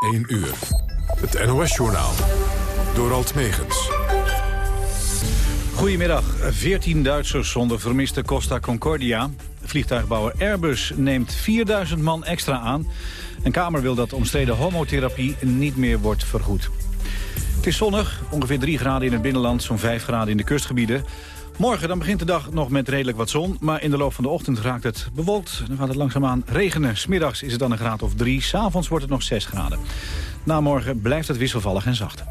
1 uur. Het NOS-journaal. Door Alt Megens. Goedemiddag. 14 Duitsers zonder vermiste Costa Concordia. Vliegtuigbouwer Airbus neemt 4000 man extra aan. Een Kamer wil dat omstreden homotherapie niet meer wordt vergoed. Het is zonnig, ongeveer 3 graden in het binnenland, zo'n 5 graden in de kustgebieden. Morgen dan begint de dag nog met redelijk wat zon, maar in de loop van de ochtend raakt het bewolkt. Dan gaat het langzaamaan regenen. Smiddags is het dan een graad of 3, s'avonds wordt het nog 6 graden. Na morgen blijft het wisselvallig en zacht.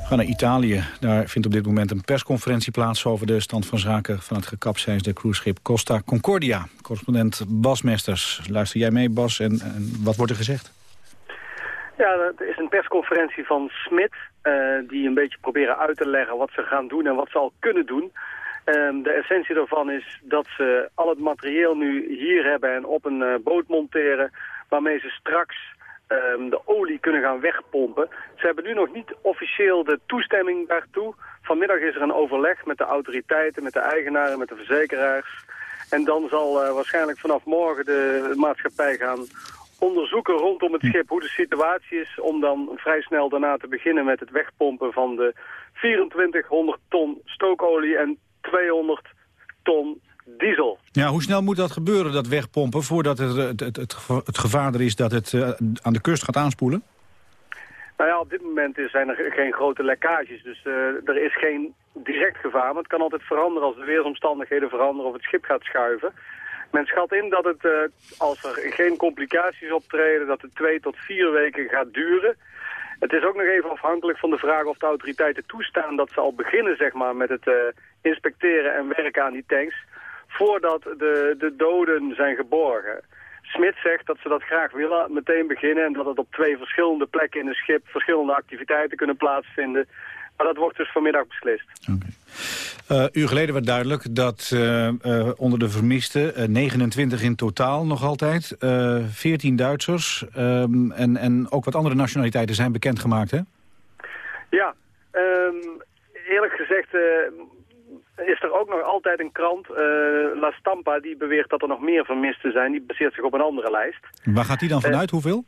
We gaan naar Italië. Daar vindt op dit moment een persconferentie plaats... over de stand van zaken van het gekapseisde cruiseschip Costa Concordia. Correspondent Bas Mesters. Luister jij mee, Bas, en, en wat wordt er gezegd? Ja, het is een persconferentie van Smit... Uh, die een beetje proberen uit te leggen wat ze gaan doen en wat ze al kunnen doen. Uh, de essentie daarvan is dat ze al het materieel nu hier hebben en op een uh, boot monteren... waarmee ze straks um, de olie kunnen gaan wegpompen. Ze hebben nu nog niet officieel de toestemming daartoe. Vanmiddag is er een overleg met de autoriteiten, met de eigenaren, met de verzekeraars. En dan zal uh, waarschijnlijk vanaf morgen de maatschappij gaan onderzoeken rondom het schip hoe de situatie is... om dan vrij snel daarna te beginnen met het wegpompen van de 2400 ton stookolie en 200 ton diesel. Ja, hoe snel moet dat gebeuren, dat wegpompen, voordat het, het, het, het gevaar er is dat het uh, aan de kust gaat aanspoelen? Nou ja, op dit moment zijn er geen grote lekkages, dus uh, er is geen direct gevaar. Maar het kan altijd veranderen als de weersomstandigheden veranderen of het schip gaat schuiven. Men schat in dat het, uh, als er geen complicaties optreden, dat het twee tot vier weken gaat duren. Het is ook nog even afhankelijk van de vraag of de autoriteiten toestaan dat ze al beginnen zeg maar, met het uh, inspecteren en werken aan die tanks voordat de, de doden zijn geborgen. Smit zegt dat ze dat graag willen, meteen beginnen... en dat het op twee verschillende plekken in het schip verschillende activiteiten kunnen plaatsvinden. Maar dat wordt dus vanmiddag beslist. Okay. Uh, uur geleden werd duidelijk dat uh, uh, onder de vermisten, 29 in totaal nog altijd, 14 Duitsers um, en, en ook wat andere nationaliteiten zijn bekendgemaakt, hè? Ja, um, eerlijk gezegd is er ook nog altijd een krant, La Stampa, die beweert dat er nog meer vermisten zijn. Die baseert zich op een andere lijst. Waar gaat die dan vanuit? Hoeveel?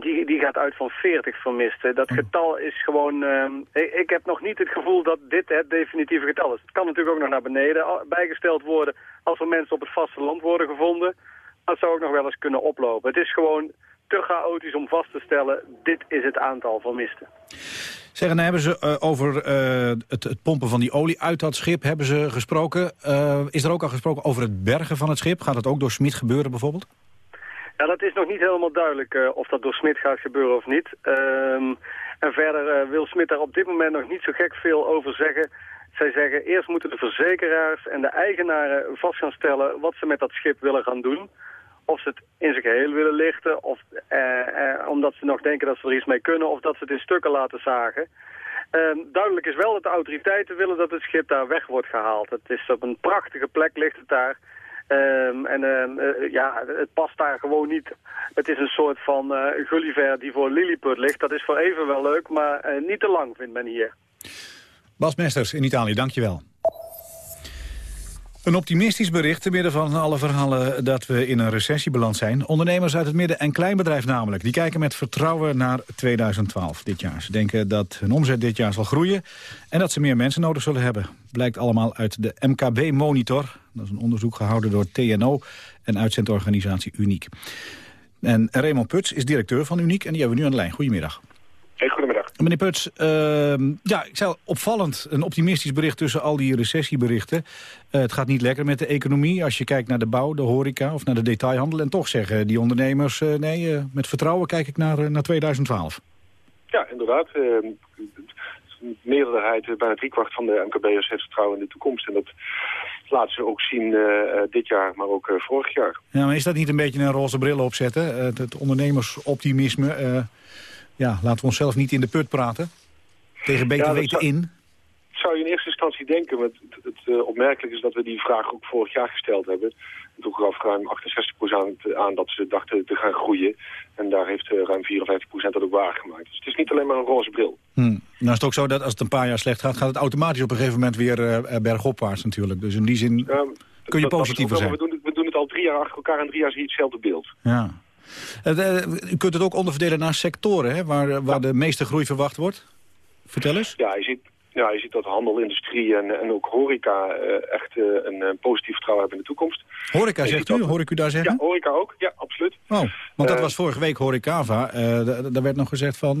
Die, die gaat uit van 40 vermisten. Dat oh. getal is gewoon... Uh, ik, ik, heb nog niet het gevoel dat dit het definitieve getal is. Het kan natuurlijk ook nog naar beneden bijgesteld worden... als er mensen op het vasteland worden gevonden. Dat zou ook nog wel eens kunnen oplopen. Het is gewoon te chaotisch om vast te stellen... dit is het aantal vermisten. Zeggen, dan hebben ze uh, over uh, het, het, pompen van die olie uit dat schip hebben ze gesproken. Uh, is er ook al gesproken over het bergen van het schip? Gaat dat ook door Smit gebeuren bijvoorbeeld? Ja, dat is nog niet helemaal duidelijk of dat door Smit gaat gebeuren of niet. Um, en verder wil Smit daar op dit moment nog niet zo gek veel over zeggen. Zij zeggen, eerst moeten de verzekeraars en de eigenaren vast gaan stellen wat ze met dat schip willen gaan doen of ze het in zijn geheel willen lichten, of, eh, eh, omdat ze nog denken dat ze er iets mee kunnen, of dat ze het in stukken laten zagen. Uh, duidelijk is wel dat de autoriteiten willen dat het schip daar weg wordt gehaald. Het is op een prachtige plek, ligt het daar. Um, en uh, ja, het past daar gewoon niet. Het is een soort van uh, Gulliver die voor Lilliput ligt. Dat is voor even wel leuk, maar niet te lang vindt men hier. Bas Mesters in Italië, dankjewel. Een optimistisch bericht te midden van alle verhalen dat we in een recessiebalans zijn. Ondernemers uit het midden- en kleinbedrijf namelijk. Die kijken met vertrouwen naar 2012 dit jaar. Ze denken dat hun omzet dit jaar zal groeien en dat ze meer mensen nodig zullen hebben. Blijkt allemaal uit de MKB-monitor. Dat is een onderzoek gehouden door TNO en uitzendorganisatie Uniek. En Raymond Puts is directeur van Uniek en die hebben we nu aan de lijn. Goedemiddag. Hey, goedemiddag. Meneer Puts, uh, ja, ik zei opvallend, een optimistisch bericht tussen al die recessieberichten. Uh, het gaat niet lekker met de economie als je kijkt naar de bouw, de horeca of naar de detailhandel. En toch zeggen die ondernemers, uh, nee, met vertrouwen kijk ik naar, naar 2012. Ja, inderdaad. Ehm, de meerderheid, bijna driekwart van de MKB'ers heeft vertrouwen in de toekomst. En dat laten ze ook zien dit jaar, maar ook vorig jaar. Ja, maar is dat niet een beetje een roze bril opzetten? het ondernemersoptimisme ja, laten we onszelf niet in de put praten. Tegen beter weten zou, in. Zou je in eerste instantie denken. Maar het, het, het opmerkelijk is dat we die vraag ook vorig jaar gesteld hebben. En toen gaf ruim 68% aan dat ze dachten te gaan groeien. En daar heeft uh, ruim 54% dat ook waargemaakt. Dus het is niet alleen maar een roze bril. Hmm. Nou is het ook zo dat als het een paar jaar slecht gaat... gaat het automatisch op een gegeven moment weer uh, bergopwaarts natuurlijk. Dus in die zin kun je positiever zijn. We doen, het, we doen het al drie jaar achter elkaar en drie jaar zie je hetzelfde beeld. Ja. u kunt het ook onderverdelen naar sectoren, hè, waar, waar de meeste groei verwacht wordt. Vertel eens. Ja, je ziet, ja, je ziet dat handel, industrie en, en ook horeca echt een positief vertrouwen hebben in de toekomst. Horeca zegt u? Hoor ik u daar zeggen? Ja, horeca ook. Ja, absoluut. Oh, want dat was vorige week Horecava. daar werd nog gezegd van,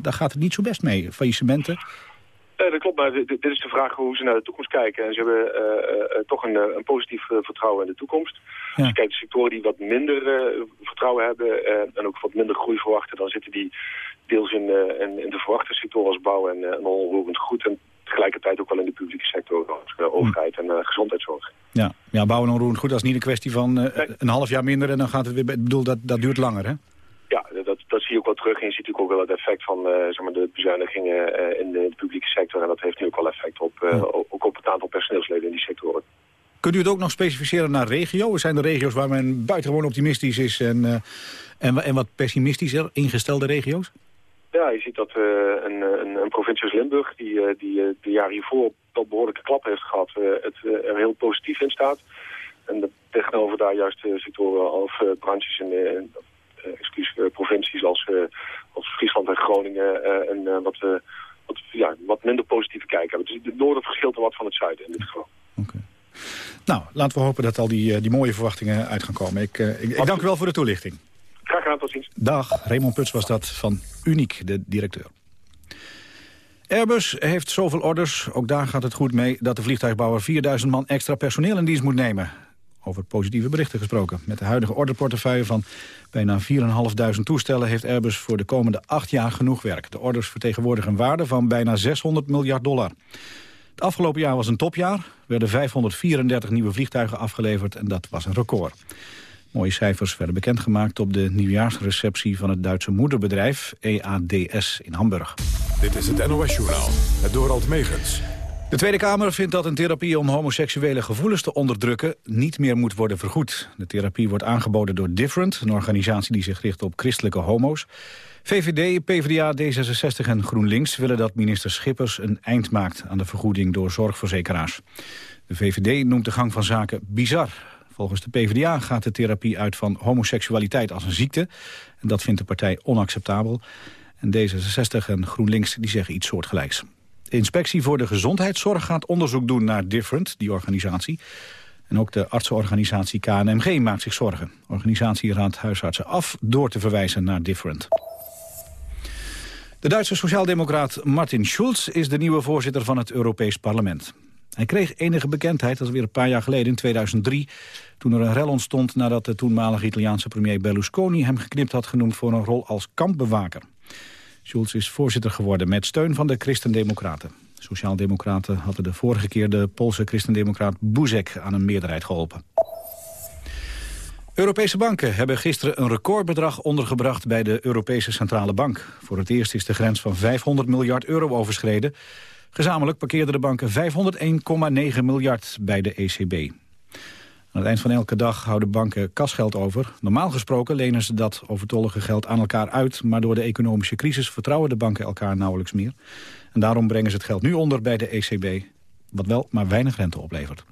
daar gaat het niet zo best mee. Faillissementen. Uh, dat klopt, maar dit, is de vraag hoe ze naar de toekomst kijken. En ze hebben uh, uh, toch een, een positief vertrouwen in de toekomst. Ja. Als je kijkt de sectoren die wat minder vertrouwen hebben en ook wat minder groei verwachten, dan zitten die deels in, in, in de verwachte sectoren als bouw en, en onroerend goed. En tegelijkertijd ook wel in de publieke sector, als de overheid en gezondheidszorg. Ja. ja, bouw en onroerend goed, dat is niet een kwestie van een half jaar minder en dan gaat het weer... Ik bedoel, dat, dat duurt langer, hè? Ja, dat, dat zie je ook wel terug. En je ziet natuurlijk ook wel het effect van uh, zeg maar de bezuinigingen uh, in de, publieke sector. En dat heeft nu ook wel effect op, uh, ook op het aantal personeelsleden in die sectoren. Kunt u het ook nog specificeren naar regio? Er zijn de regio's waar men buitengewoon optimistisch is en, en, en wat pessimistischer ingestelde regio's? Ja, je ziet dat een, een, een, provincie als Limburg, die, die de jaren hiervoor wel behoorlijke klap heeft gehad, het er heel positief in staat. En tegenover daar juist sectoren of branches eh, excuus, eh, provincies als, eh, als Friesland en Groningen en wat, wat, ja, wat minder positieve kijk hebben. Dus het noorden verschilt er wat van het zuiden in dit geval. Okay. Nou, laten we hopen dat al die, die mooie verwachtingen uit gaan komen. Ik, ik, ik dank u wel voor de toelichting. Graag gedaan, tot ziens. Dag, Raymond Puts was dat van Uniek, de directeur. Airbus heeft zoveel orders, ook daar gaat het goed mee... dat de vliegtuigbouwer 4000 man extra personeel in dienst moet nemen. Over positieve berichten gesproken. Met de huidige orderportefeuille van bijna 4.500 toestellen... heeft Airbus voor de komende acht jaar genoeg werk. De orders vertegenwoordigen een waarde van bijna 600 miljard dollar. Het afgelopen jaar was een topjaar. Er werden 534 nieuwe vliegtuigen afgeleverd en dat was een record. Mooie cijfers werden bekendgemaakt op de nieuwjaarsreceptie van het Duitse moederbedrijf EADS in Hamburg. Dit is het NOS Journaal, het Dorald Megens. De Tweede Kamer vindt dat een therapie om homoseksuele gevoelens te onderdrukken niet meer moet worden vergoed. De therapie wordt aangeboden door Different, een organisatie die zich richt op christelijke homo's. VVD, PvdA, D66 en GroenLinks willen dat minister Schippers een eind maakt aan de vergoeding door zorgverzekeraars. De VVD noemt de gang van zaken bizar. Volgens de PvdA gaat de therapie uit van homoseksualiteit als een ziekte. En dat vindt de partij onacceptabel. En D66 en GroenLinks die zeggen iets soortgelijks. De inspectie voor de gezondheidszorg gaat onderzoek doen naar Different, die organisatie. En ook de artsenorganisatie KNMG maakt zich zorgen. De organisatie raadt huisartsen af door te verwijzen naar Different. De Duitse sociaaldemocraat Martin Schulz is de nieuwe voorzitter van het Europees Parlement. Hij kreeg enige bekendheid, dat is weer een paar jaar geleden, in 2003... toen er een rel ontstond nadat de toenmalige Italiaanse premier Berlusconi... hem geknipt had genoemd voor een rol als kampbewaker. Schulz is voorzitter geworden met steun van de Christendemocraten. Sociaaldemocraten hadden de vorige keer de Poolse christendemocraat Buzek aan een meerderheid geholpen. Europese banken hebben gisteren een recordbedrag ondergebracht bij de Europese Centrale Bank. Voor het eerst is de grens van 500 miljard euro overschreden. Gezamenlijk parkeerden de banken 501,9 miljard bij de ECB. Aan het eind van elke dag houden banken kasgeld over. Normaal gesproken lenen ze dat overtollige geld aan elkaar uit... maar door de economische crisis vertrouwen de banken elkaar nauwelijks meer. En daarom brengen ze het geld nu onder bij de ECB... wat wel maar weinig rente oplevert.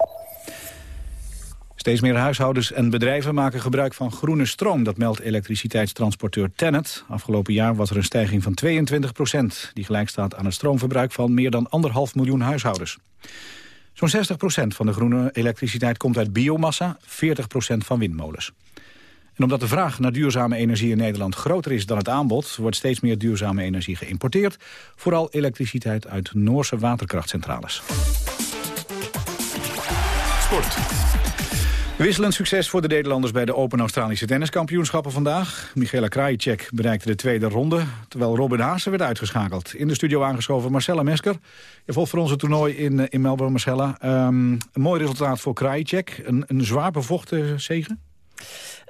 Steeds meer huishoudens en bedrijven maken gebruik van groene stroom. Dat meldt elektriciteitstransporteur Tennet. Afgelopen jaar was er een stijging van 22 procent... die gelijk staat aan het stroomverbruik van meer dan anderhalf miljoen huishoudens. Zo'n 60% van de groene elektriciteit komt uit biomassa, 40% van windmolens. En omdat de vraag naar duurzame energie in Nederland groter is dan het aanbod... wordt steeds meer duurzame energie geïmporteerd. Vooral elektriciteit uit Noorse waterkrachtcentrales. Wisselend succes voor de Nederlanders bij de Open Australische Tenniskampioenschappen vandaag. Michaela Krajicek bereikte de tweede ronde, terwijl Robin Haase werd uitgeschakeld. In de studio aangeschoven Marcella Mesker. Je volgt voor onze toernooi in, eh, in Melbourne, Marcella. Um, een mooi resultaat voor Krajicek. Een, een zwaar bevochten zegen?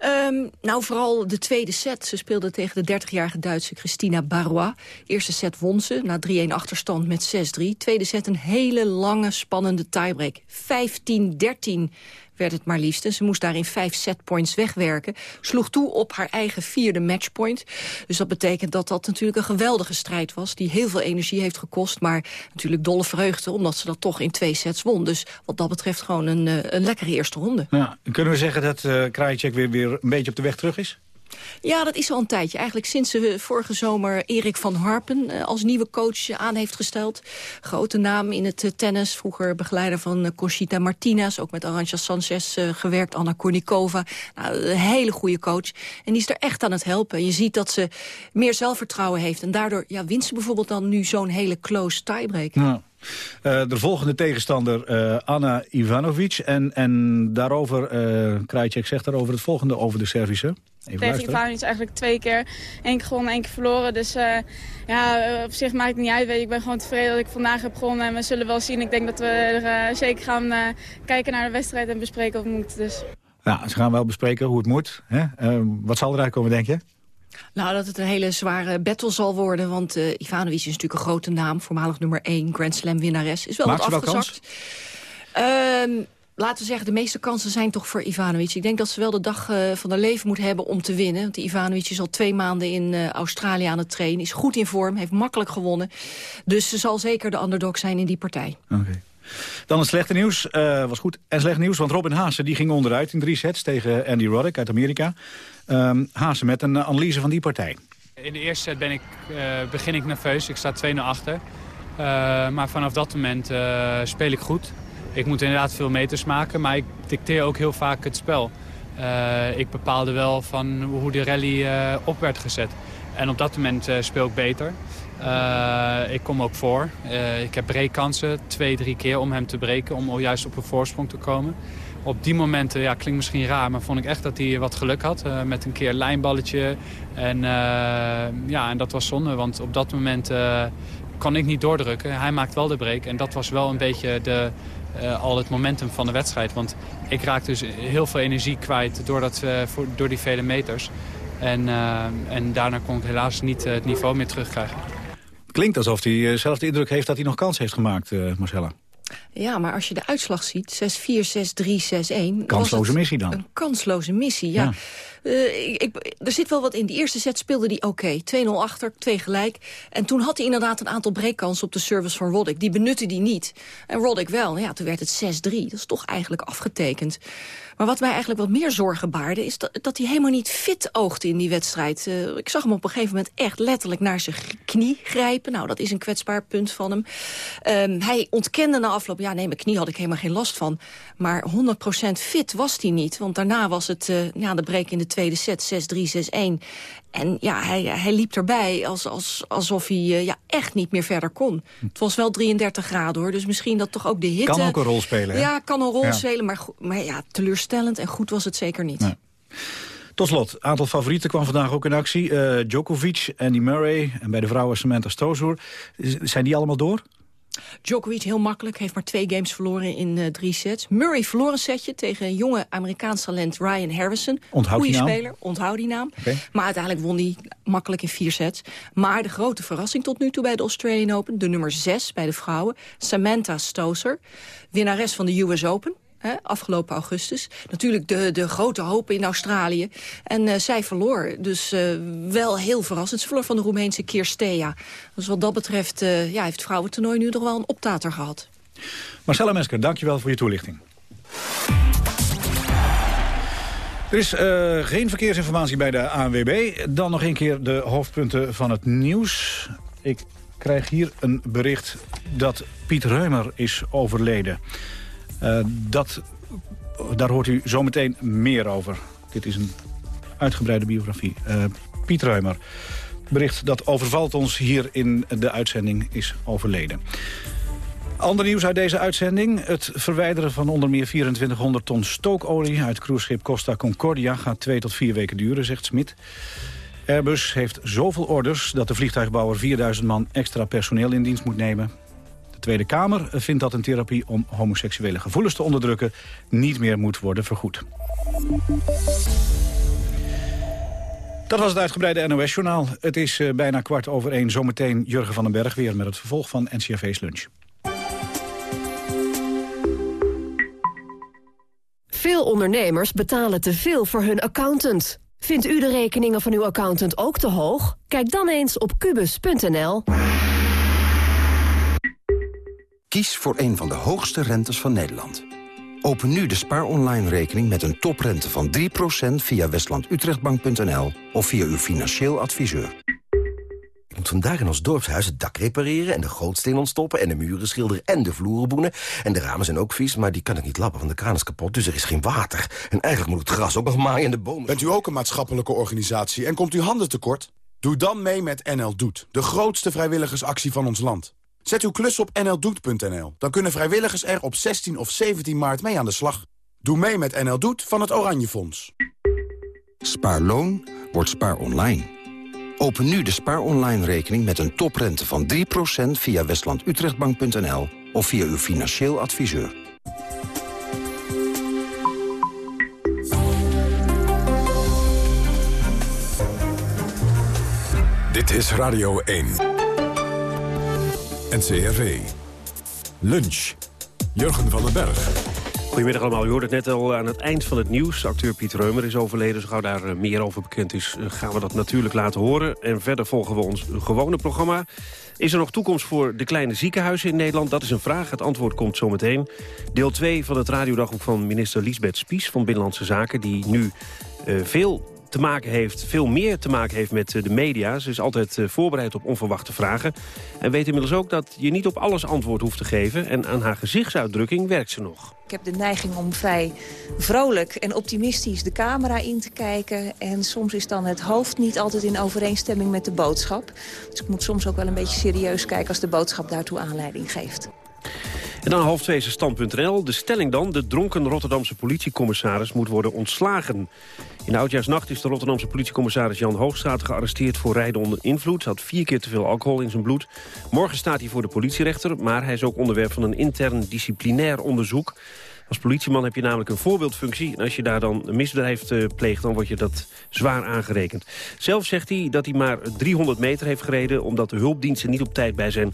Um, nou, vooral de tweede set. Ze speelde tegen de 30-jarige Duitse Christina Barrois. Eerste set won ze, na 3-1 achterstand met 6-3. Tweede set een hele lange, spannende tiebreak. 15-13 werd het maar liefst. ze moest daarin vijf setpoints wegwerken. Sloeg toe op haar eigen vierde matchpoint. Dus dat betekent dat dat natuurlijk een geweldige strijd was... die heel veel energie heeft gekost, maar natuurlijk dolle vreugde... omdat ze dat toch in twee sets won. Dus wat dat betreft gewoon een, eh, een lekkere eerste ronde. Ja, kunnen we zeggen dat uh, Krajicek weer, weer een beetje op de weg terug is? Ja, dat is al een tijdje. Eigenlijk sinds ze vorige zomer Erik van Harpen eh, als nieuwe coach aan heeft gesteld. Grote naam in het eh, tennis. Vroeger begeleider van Conchita Martinez. Ook met Arantxa Sanchez gewerkt. Anna Kornikova. Nou, een hele goede coach. En die is er echt aan het helpen. Je ziet dat ze meer zelfvertrouwen heeft. En daardoor ja, wint ze bijvoorbeeld dan nu zo'n hele close tiebreak. Ja. De volgende tegenstander, Anna Ivanovic. En, en daarover, uh, Krajcek zegt daarover het volgende over de Servische. Even Tegen Ivanovic eigenlijk twee keer. één keer gewonnen, één keer verloren. Dus ja, op zich maakt het niet uit. Ik ben gewoon tevreden dat ik vandaag heb gewonnen. En we zullen wel zien. Ik denk dat we er zeker gaan kijken naar de wedstrijd en bespreken wat moet. Dus. Ja, ze gaan wel bespreken hoe het moet. Hè? wat zal eruit komen, denk je? Nou, dat het een hele zware battle zal worden. Want uh, Ivanovic is natuurlijk een grote naam. Voormalig nummer 1 Grand Slam winnares. Is wel Maakt wat afgezakt. Wel laten we zeggen, de meeste kansen zijn toch voor Ivanovic. Ik denk dat ze wel de dag uh, van haar leven moet hebben om te winnen. Want Ivanovic is al twee maanden in uh, Australië aan het trainen. Is goed in vorm, heeft makkelijk gewonnen. Dus ze zal zeker de underdog zijn in die partij. Oké. Dan het slechte nieuws. Uh, was goed en slecht nieuws, want Robin Haase die ging onderuit in drie sets tegen Andy Roddick uit Amerika. Um, Haase met een analyse van die partij. In de eerste set ben ik, uh, begin ik nerveus. Ik sta 2-0 achter. Uh, maar vanaf dat moment speel ik goed. Ik moet inderdaad veel meters maken, maar ik dicteer ook heel vaak het spel. ik bepaalde wel van hoe de rally op werd gezet. En op dat moment speel ik beter. Ik kom ook voor. Ik heb breekkansen, twee, drie keer om hem te breken, om juist op een voorsprong te komen. Op die momenten, ja, klinkt misschien raar, maar vond ik echt dat hij wat geluk had. Met een keer lijnballetje. En, ja, en dat was zonde, want op dat moment kon ik niet doordrukken. Hij maakt wel de break en dat was wel een beetje de, al het momentum van de wedstrijd. Want ik raakte dus heel veel energie kwijt door, dat, voor, door die vele meters. En, en daarna kon ik helaas niet het niveau meer terugkrijgen. Klinkt alsof hij eh, zelf de indruk heeft dat hij nog kans heeft gemaakt, Marcella. Ja, maar als je de uitslag ziet, 6-4, 6-3, 6-1... Kansloze missie dan? Een kansloze missie, ja. Uh, ik, er zit wel wat in. Die eerste set speelde hij oké. 2-0 achter, 2 gelijk. En toen had hij inderdaad een aantal breekkansen op de service van Roddick. Die benutte hij niet. En Roddick wel. Ja, toen werd het 6-3. Dat is toch eigenlijk afgetekend. Maar wat mij eigenlijk wat meer zorgen baarde... is dat, dat hij helemaal niet fit oogde in die wedstrijd. Uh, ik zag hem op een gegeven moment echt letterlijk naar zijn knie grijpen. Nou, dat is een kwetsbaar punt van hem. Um, hij ontkende na afloop... ja, nee, mijn knie had ik helemaal geen last van. Maar 100% fit was hij niet. Want daarna was het uh, ja, de break in de tweede set, 6-3, 6-1. En ja, hij, hij liep erbij als, als, alsof hij uh, ja, echt niet meer verder kon. Het was wel 33 graden hoor, dus misschien dat toch ook de hitte... Kan ook een rol spelen, hè? Ja, kan een rol spelen, maar, maar ja, teleurstellend en goed was het zeker niet. Nee. Tot slot, aantal favorieten kwam vandaag ook in actie. Uh, Djokovic, Andy Murray en bij de vrouwen Samantha Stosur. Zijn die allemaal door? Djokovic heel makkelijk, heeft maar twee games verloren in uh, drie sets. Murray verloor een setje tegen een jonge Amerikaans talent Ryan Harrison. Onthoud Goeie die naam. speler, onthoud die naam. Okay. Maar uiteindelijk won hij makkelijk in vier sets. Maar de grote verrassing tot nu toe bij de Australian Open... de nummer zes bij de vrouwen, Samantha Stosur. Winnares van de US Open hè, afgelopen augustus. Natuurlijk de, de grote hopen in Australië. En uh, zij verloor, dus uh, wel heel verrassend. Ze verloor van de Roemeense Kirstea. Dus wat dat betreft uh, ja, heeft het vrouwentoernooi nu toch wel een optater gehad. Marcella Mesker, dankjewel voor je toelichting. Er is geen verkeersinformatie bij de ANWB. Dan nog een keer de hoofdpunten van het nieuws. Ik krijg hier een bericht dat Piet Reumer is overleden. Uh, dat, daar hoort u zometeen meer over. Dit is een uitgebreide biografie. Uh, Piet Ruimer bericht dat overvalt ons hier in de uitzending is overleden. Ander nieuws uit deze uitzending. Het verwijderen van onder meer 2400 ton stookolie... uit cruiseschip Costa Concordia gaat twee tot vier weken duren, zegt Smit. Airbus heeft zoveel orders dat de vliegtuigbouwer 4000 man extra personeel in dienst moet nemen. Tweede Kamer vindt dat een therapie om homoseksuele gevoelens te onderdrukken niet meer moet worden vergoed. Dat was het uitgebreide NOS-journaal. Het is uh, bijna kwart over één. Zometeen Jurgen van den Berg weer met het vervolg van NCRV's Lunch. Veel ondernemers betalen te veel voor hun accountant. Vindt u de rekeningen van uw accountant ook te hoog? Kijk dan eens op kubus.nl. Kies voor een van de hoogste rentes van Nederland. Open nu de Spaar Online rekening met een toprente van 3% via westlandutrechtbank.nl of via uw financieel adviseur. Ik moet vandaag in ons dorpshuis het dak repareren... en de gootsteen ontstoppen en de muren schilderen en de vloeren boenen. En de ramen zijn ook vies, maar die kan ik niet lappen, want de kraan is kapot. Dus er is geen water. En eigenlijk moet het gras ook nog maaien en de bomen... Bent u ook een maatschappelijke organisatie en komt u handen tekort? Doe dan mee met NL Doet, de grootste vrijwilligersactie van ons land. Zet uw klus op nldoet.nl. Dan kunnen vrijwilligers er op 16 of 17 maart mee aan de slag. Doe mee met NL Doet van het Oranje Fonds. Spaarloon wordt spaar online. Open nu de spaar online rekening met een toprente van 3% via westlandutrechtbank.nl of via uw financieel adviseur. Dit is Radio 1. NCRV. Lunch. Jurgen van den Berg. Goedemiddag allemaal. U hoorde het net al aan het eind van het nieuws. Acteur Piet Reumer is overleden. Zo gauw daar eh, meer over bekend is, eh, gaan we dat natuurlijk laten horen. En verder volgen we ons gewone programma. Is er nog toekomst voor de kleine ziekenhuizen in Nederland? Dat is een vraag. Het antwoord komt zometeen. Deel 2 van het radiodagboek van minister Liesbeth Spies van Binnenlandse Zaken... die nu uh, veel te maken heeft, veel meer te maken heeft met eh, de media. Ze is altijd eh, voorbereid op onverwachte vragen. En weet inmiddels ook dat je niet op alles antwoord hoeft te geven. En aan haar gezichtsuitdrukking werkt ze nog. Ik heb de neiging om vrij vrolijk en optimistisch de camera in te kijken. En soms is dan het hoofd niet altijd in overeenstemming met de boodschap. Dus ik moet soms ook wel een beetje serieus kijken als de boodschap daartoe aanleiding geeft. En dan half twee is stand.nl. De stelling dan, de dronken Rotterdamse politiecommissaris moet worden ontslagen. In oudjaarsnacht is de Rotterdamse politiecommissaris Jan Hoogstraat gearresteerd voor rijden onder invloed. Hij had vier keer te veel alcohol in zijn bloed. Morgen staat hij voor de politierechter, maar hij is ook onderwerp van een intern disciplinair onderzoek. Als politieman heb je namelijk een voorbeeldfunctie. En als je daar dan een misdrijf uh, pleegt, dan word je dat zwaar aangerekend. Zelf zegt hij dat hij maar 300 meter heeft gereden... omdat de hulpdiensten niet op tijd bij zijn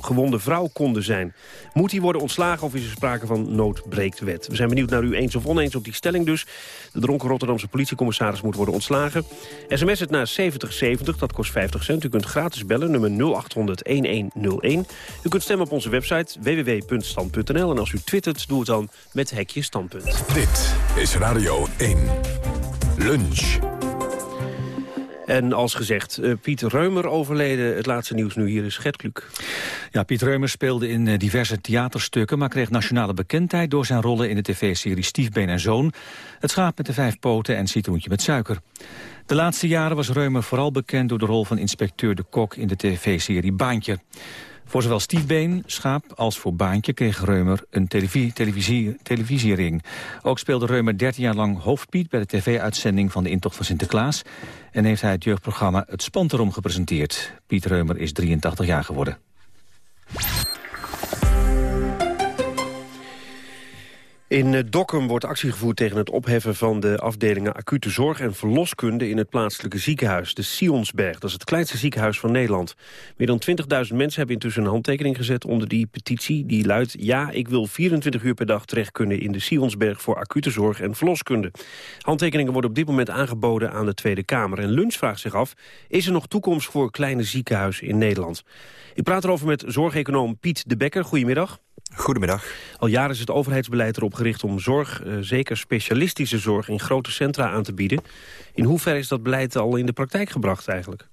gewonde vrouw konden zijn. Moet hij worden ontslagen of is er sprake van noodbreekt wet? We zijn benieuwd naar u eens of oneens op die stelling dus. De dronken Rotterdamse politiecommissaris moet worden ontslagen. SMS het naar 7070, dat kost 50 cent. U kunt gratis bellen, nummer 0800-1101. U kunt stemmen op onze website www.stand.nl. En als u twittert, doe het dan met Hekje Standpunt. Dit is Radio 1. Lunch. En als gezegd, uh, Piet Reumer overleden. Het laatste nieuws nu hier is Gert Kluk. Ja, Piet Reumer speelde in uh, diverse theaterstukken... maar kreeg nationale bekendheid door zijn rollen in de tv-serie Stiefbeen en Zoon... Het schaap met de vijf poten en citroentje met suiker. De laatste jaren was Reumer vooral bekend door de rol van inspecteur de Kok... in de tv-serie Baantje. Voor zowel Stiefbeen, Schaap als voor Baantje kreeg Reumer een televisie, televisie, televisiering. Ook speelde Reumer 13 jaar lang hoofdpiet bij de tv-uitzending van de Intocht van Sinterklaas. En heeft hij het jeugdprogramma Het Spanterom gepresenteerd. Piet Reumer is 83 jaar geworden. In eh, Dokkum wordt actie gevoerd tegen het opheffen van de afdelingen acute zorg en verloskunde in het plaatselijke ziekenhuis, de Sionsberg. Dat is het kleinste ziekenhuis van Nederland. Meer dan 20.000 mensen hebben intussen een handtekening gezet onder die petitie. Die luidt, ja, ik wil 24 uur per dag terecht kunnen in de Sionsberg voor acute zorg en verloskunde. Handtekeningen worden op dit moment aangeboden aan de Tweede Kamer. En Lunch vraagt zich af, is er nog toekomst voor kleine ziekenhuizen in Nederland? Ik praat erover met zorgeconoom Piet de Bekker. Goedemiddag. Goedemiddag. Al jaren is het overheidsbeleid erop gericht om zorg, eh, zeker specialistische zorg, in grote centra aan te bieden. In hoeverre is dat beleid al in de praktijk gebracht eigenlijk?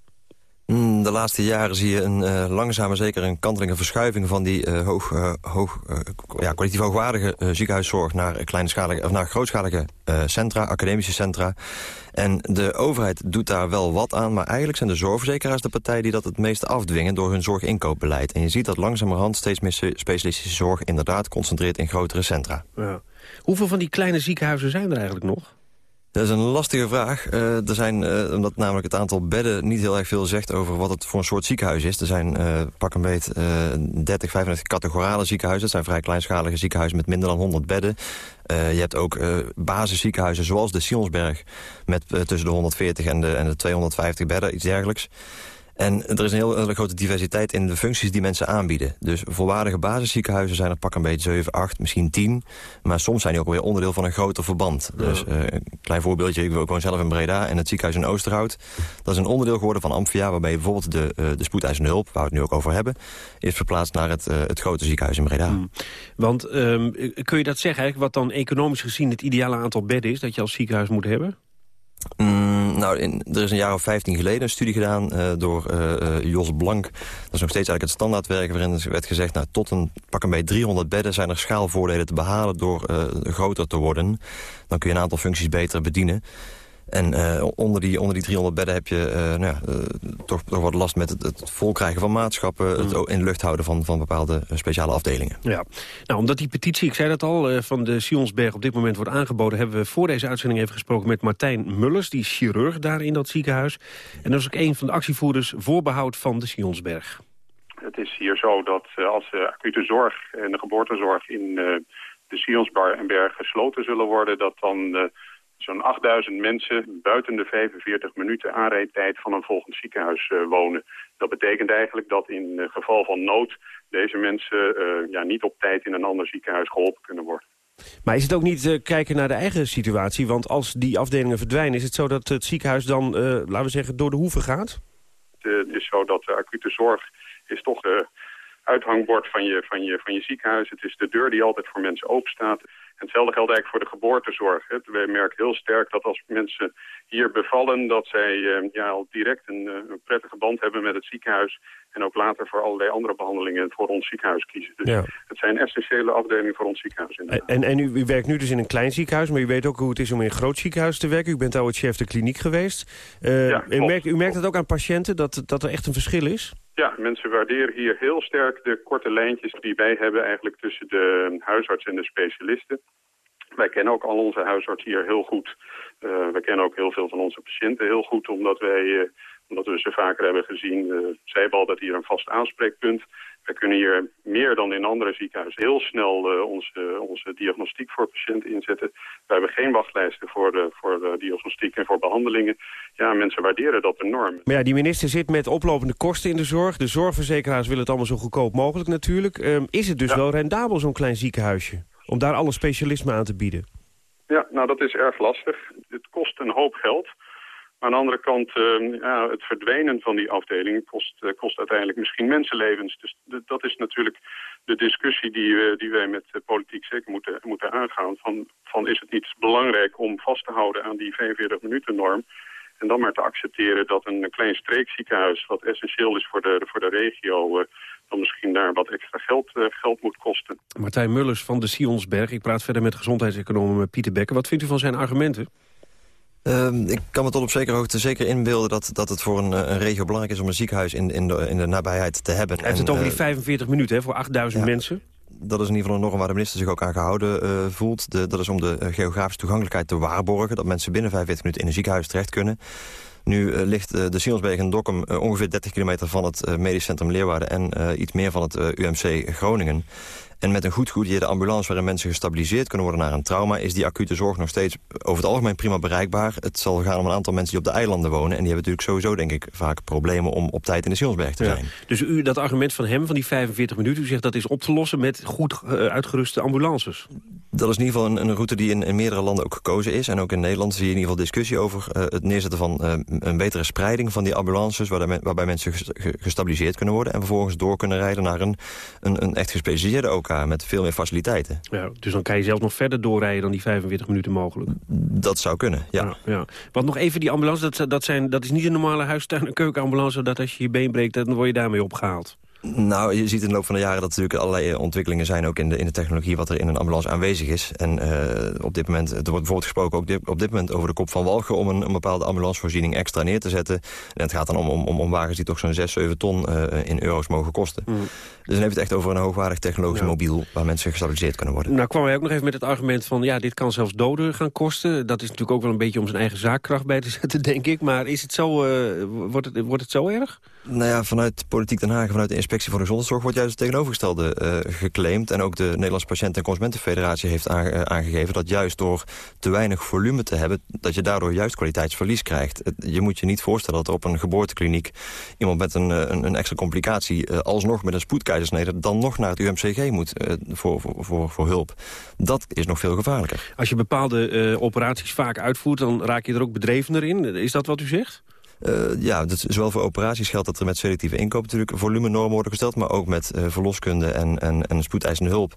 Mm, de laatste jaren zie je een uh, langzame, zeker een kantelinge verschuiving van die uh, hoog, uh, hoog, ja, kwalitatief hoogwaardige ziekenhuiszorg naar, kleinschalige, of naar grootschalige centra, academische centra. En de overheid doet daar wel wat aan, maar eigenlijk zijn de zorgverzekeraars de partij die dat het meest afdwingen door hun zorginkoopbeleid. En je ziet dat langzamerhand steeds meer specialistische zorg inderdaad concentreert in grotere centra. Ja. Hoeveel van die kleine ziekenhuizen zijn er eigenlijk nog? Dat is een lastige vraag. Uh, er zijn, uh, omdat namelijk het aantal bedden niet heel erg veel zegt over wat het voor een soort ziekenhuis is. Er zijn uh, pak een beet 30, 35 categorale ziekenhuizen. Dat zijn vrij kleinschalige ziekenhuizen met minder dan 100 bedden. je hebt ook basisziekenhuizen zoals de Sionsberg met tussen de 140 en de, en de 250 bedden, iets dergelijks. En er is een heel, hele grote diversiteit in de functies die mensen aanbieden. Dus volwaardige basisziekenhuizen zijn er pak een beetje 7, 8, misschien 10. Maar soms zijn die ook weer onderdeel van een groter verband. Dus uh, een klein voorbeeldje, ik woon zelf in Breda en het ziekenhuis in Oosterhout. Dat is een onderdeel geworden van Amphia, waarbij bijvoorbeeld de, uh, de spoedeisende hulp, waar we het nu ook over hebben, is verplaatst naar het, uh, het grote ziekenhuis in Breda. Hmm. Want um, kun je dat zeggen, wat dan economisch gezien het ideale aantal bedden is dat je als ziekenhuis moet hebben? Mm, nou, er is een jaar of 15 geleden een studie gedaan uh, door uh, Jos Blank. Dat is nog steeds eigenlijk het standaardwerk waarin werd gezegd... Nou, tot een pak een bij 300 bedden zijn er schaalvoordelen te behalen door groter te worden. Dan kun je een aantal functies beter bedienen. En uh, onder, die, onder die 300 bedden heb je uh, nou ja, uh, toch, toch wat last met het, het volkrijgen van maatschappen... het mm. in lucht houden van, van bepaalde speciale afdelingen. Ja, nou, omdat die petitie, ik zei dat al, van de Sionsberg op dit moment wordt aangeboden... hebben we voor deze uitzending even gesproken met Martijn Mullers... die is chirurg daar in dat ziekenhuis. En dat is ook een van de actievoerders voorbehoud van de Sionsberg. Het is hier zo dat als de acute zorg en de geboortezorg in de Sionsberg gesloten zullen worden... dat dan zo'n 8000 mensen buiten de 45 minuten aanrijdtijd van een volgend ziekenhuis uh, wonen. Dat betekent eigenlijk dat in geval van nood deze mensen uh, ja, niet op tijd in een ander ziekenhuis geholpen kunnen worden. Maar is het ook niet uh, kijken naar de eigen situatie? Want als die afdelingen verdwijnen, is het zo dat het ziekenhuis dan, laten we zeggen, door de hoeven gaat? Het is zo dat de acute zorg is toch uithangbord van je, van, je, van je ziekenhuis. Het is de deur die altijd voor mensen open staat hetzelfde geldt eigenlijk voor de geboortezorg. Hè. Wij merken heel sterk dat als mensen hier bevallen... dat zij uh, ja, al direct een, uh, een, prettige band hebben met het ziekenhuis... en ook later voor allerlei andere behandelingen voor ons ziekenhuis kiezen. Dus ja. het zijn essentiële afdelingen voor ons ziekenhuis. En, en u, u, werkt nu dus in een klein ziekenhuis... maar u weet ook hoe het is om in een groot ziekenhuis te werken. U bent al het chef de kliniek geweest. Uh, ja, u, merkt, u merkt het ook aan patiënten dat, dat er echt een verschil is? Ja, mensen waarderen hier heel sterk de korte lijntjes die wij hebben eigenlijk tussen de huisarts en de specialisten. Wij kennen ook al onze huisarts hier heel goed. Uh, wij kennen ook heel veel van onze patiënten heel goed, omdat, wij, uh, omdat we ze vaker hebben gezien. Uh, zij hebben altijd hier een vast aanspreekpunt. Wij kunnen hier meer dan in andere ziekenhuizen heel snel onze, onze diagnostiek voor patiënten inzetten. We hebben geen wachtlijsten voor, de, voor de diagnostiek en voor behandelingen. Ja, mensen waarderen dat enorm. Maar ja, die minister zit met oplopende kosten in de zorg. De zorgverzekeraars willen het allemaal zo goedkoop mogelijk natuurlijk. Um, is het dus ja. wel rendabel, zo'n klein ziekenhuisje? om daar alle specialismen aan te bieden? Ja, nou dat is erg lastig. Het kost een hoop geld. Maar aan de andere kant, uh, ja, het verdwijnen van die afdeling kost, uh, kost uiteindelijk misschien mensenlevens. Dus dat is natuurlijk de discussie die, die wij met de politiek zeker moeten, moeten aangaan. Van, van is het niet belangrijk om vast te houden aan die 45 minuten norm... En dan maar te accepteren dat een klein streekziekenhuis... wat essentieel is voor de, voor de regio dan misschien daar wat extra geld, geld moet kosten. Martijn Mullers van de Sionsberg. Ik praat verder met gezondheidseconoom Pieter Becker. Wat vindt u van zijn argumenten? Uh, ik kan me tot op zekere hoogte zeker inbeelden dat, dat het voor een, een regio belangrijk is om een ziekenhuis in, in, de, in de nabijheid te hebben. Hij heeft het over die 45 uh, minuten hè, voor 8000 ja, mensen. Dat is in ieder geval een norm waar de minister zich ook aan gehouden uh, voelt. De, dat is om de geografische toegankelijkheid te waarborgen. Dat mensen binnen 45 minuten in een ziekenhuis terecht kunnen. Nu uh, ligt uh, de Sionsberg in Dokkum ongeveer 30 kilometer van het medisch centrum Leeuwarden... en iets meer van het UMC Groningen. En met een goed de ambulance waarin mensen gestabiliseerd kunnen worden naar een trauma... is die acute zorg nog steeds over het algemeen prima bereikbaar. Het zal gaan om een aantal mensen die op de eilanden wonen. En die hebben natuurlijk sowieso, denk ik, vaak problemen om op tijd in de Sionsberg te zijn. Ja. Dus u, dat argument van hem, van die 45 minuten... u zegt dat is op te lossen met goed uh, uitgeruste ambulances? Dat is in ieder geval een, een route die in, in, meerdere landen ook gekozen is. En ook in Nederland zie je in ieder geval discussie over uh, het neerzetten van uh, een betere spreiding van die ambulances... Waarbij, waarbij mensen gestabiliseerd kunnen worden... en vervolgens door kunnen rijden naar een, een, een echt gespecialiseerde Met veel meer faciliteiten. Ja, dus dan kan je zelf nog verder doorrijden dan die 45 minuten mogelijk? Dat zou kunnen, ja. ja, ja. Want nog even die ambulance, dat, dat, zijn, dat is niet een normale huistuin- en keukenambulance... dat als je je been breekt, dan word je daarmee opgehaald. Nou, je ziet in de loop van de jaren dat er natuurlijk allerlei ontwikkelingen zijn... ook in de, in de technologie wat er in een ambulance aanwezig is. En uh, op dit moment, er wordt bijvoorbeeld gesproken ook dit, op dit moment over de kop van Walgen... om een, een bepaalde ambulancevoorziening extra neer te zetten. En het gaat dan om, om, om wagens die toch zo'n 6, 7 ton uh, in euro's mogen kosten. Mm. Dus dan heeft het echt over een hoogwaardig technologisch ja. mobiel... waar mensen gestabiliseerd kunnen worden. Nou kwam hij ook nog even met het argument van... ja, dit kan zelfs doden gaan kosten. Dat is natuurlijk ook wel een beetje om zijn eigen zaakkracht bij te zetten, denk ik. Maar is het zo, uh, wordt, het, wordt het zo erg? Nou ja, vanuit Politiek Den Haag, vanuit de Inspectie voor de Gezondheidszorg... wordt juist het tegenovergestelde uh, geclaimd. En ook de Nederlandse Patiënten- en Consumentenfederatie heeft aangegeven... dat juist door te weinig volume te hebben... dat je daardoor juist kwaliteitsverlies krijgt. je moet je niet voorstellen dat op een geboortekliniek... iemand met een, een, een extra complicatie alsnog met een spoedkeizersnede... dan nog naar het UMCG moet voor, voor, voor, voor, hulp. Dat is nog veel gevaarlijker. Als je bepaalde operaties vaak uitvoert... dan raak je er ook bedrevener in. Is dat wat u zegt? Uh, ja, dat, zowel voor operaties geldt dat er met selectieve inkoop natuurlijk volumenormen worden gesteld, maar ook met uh, verloskunde en, en, en spoedeisende hulp.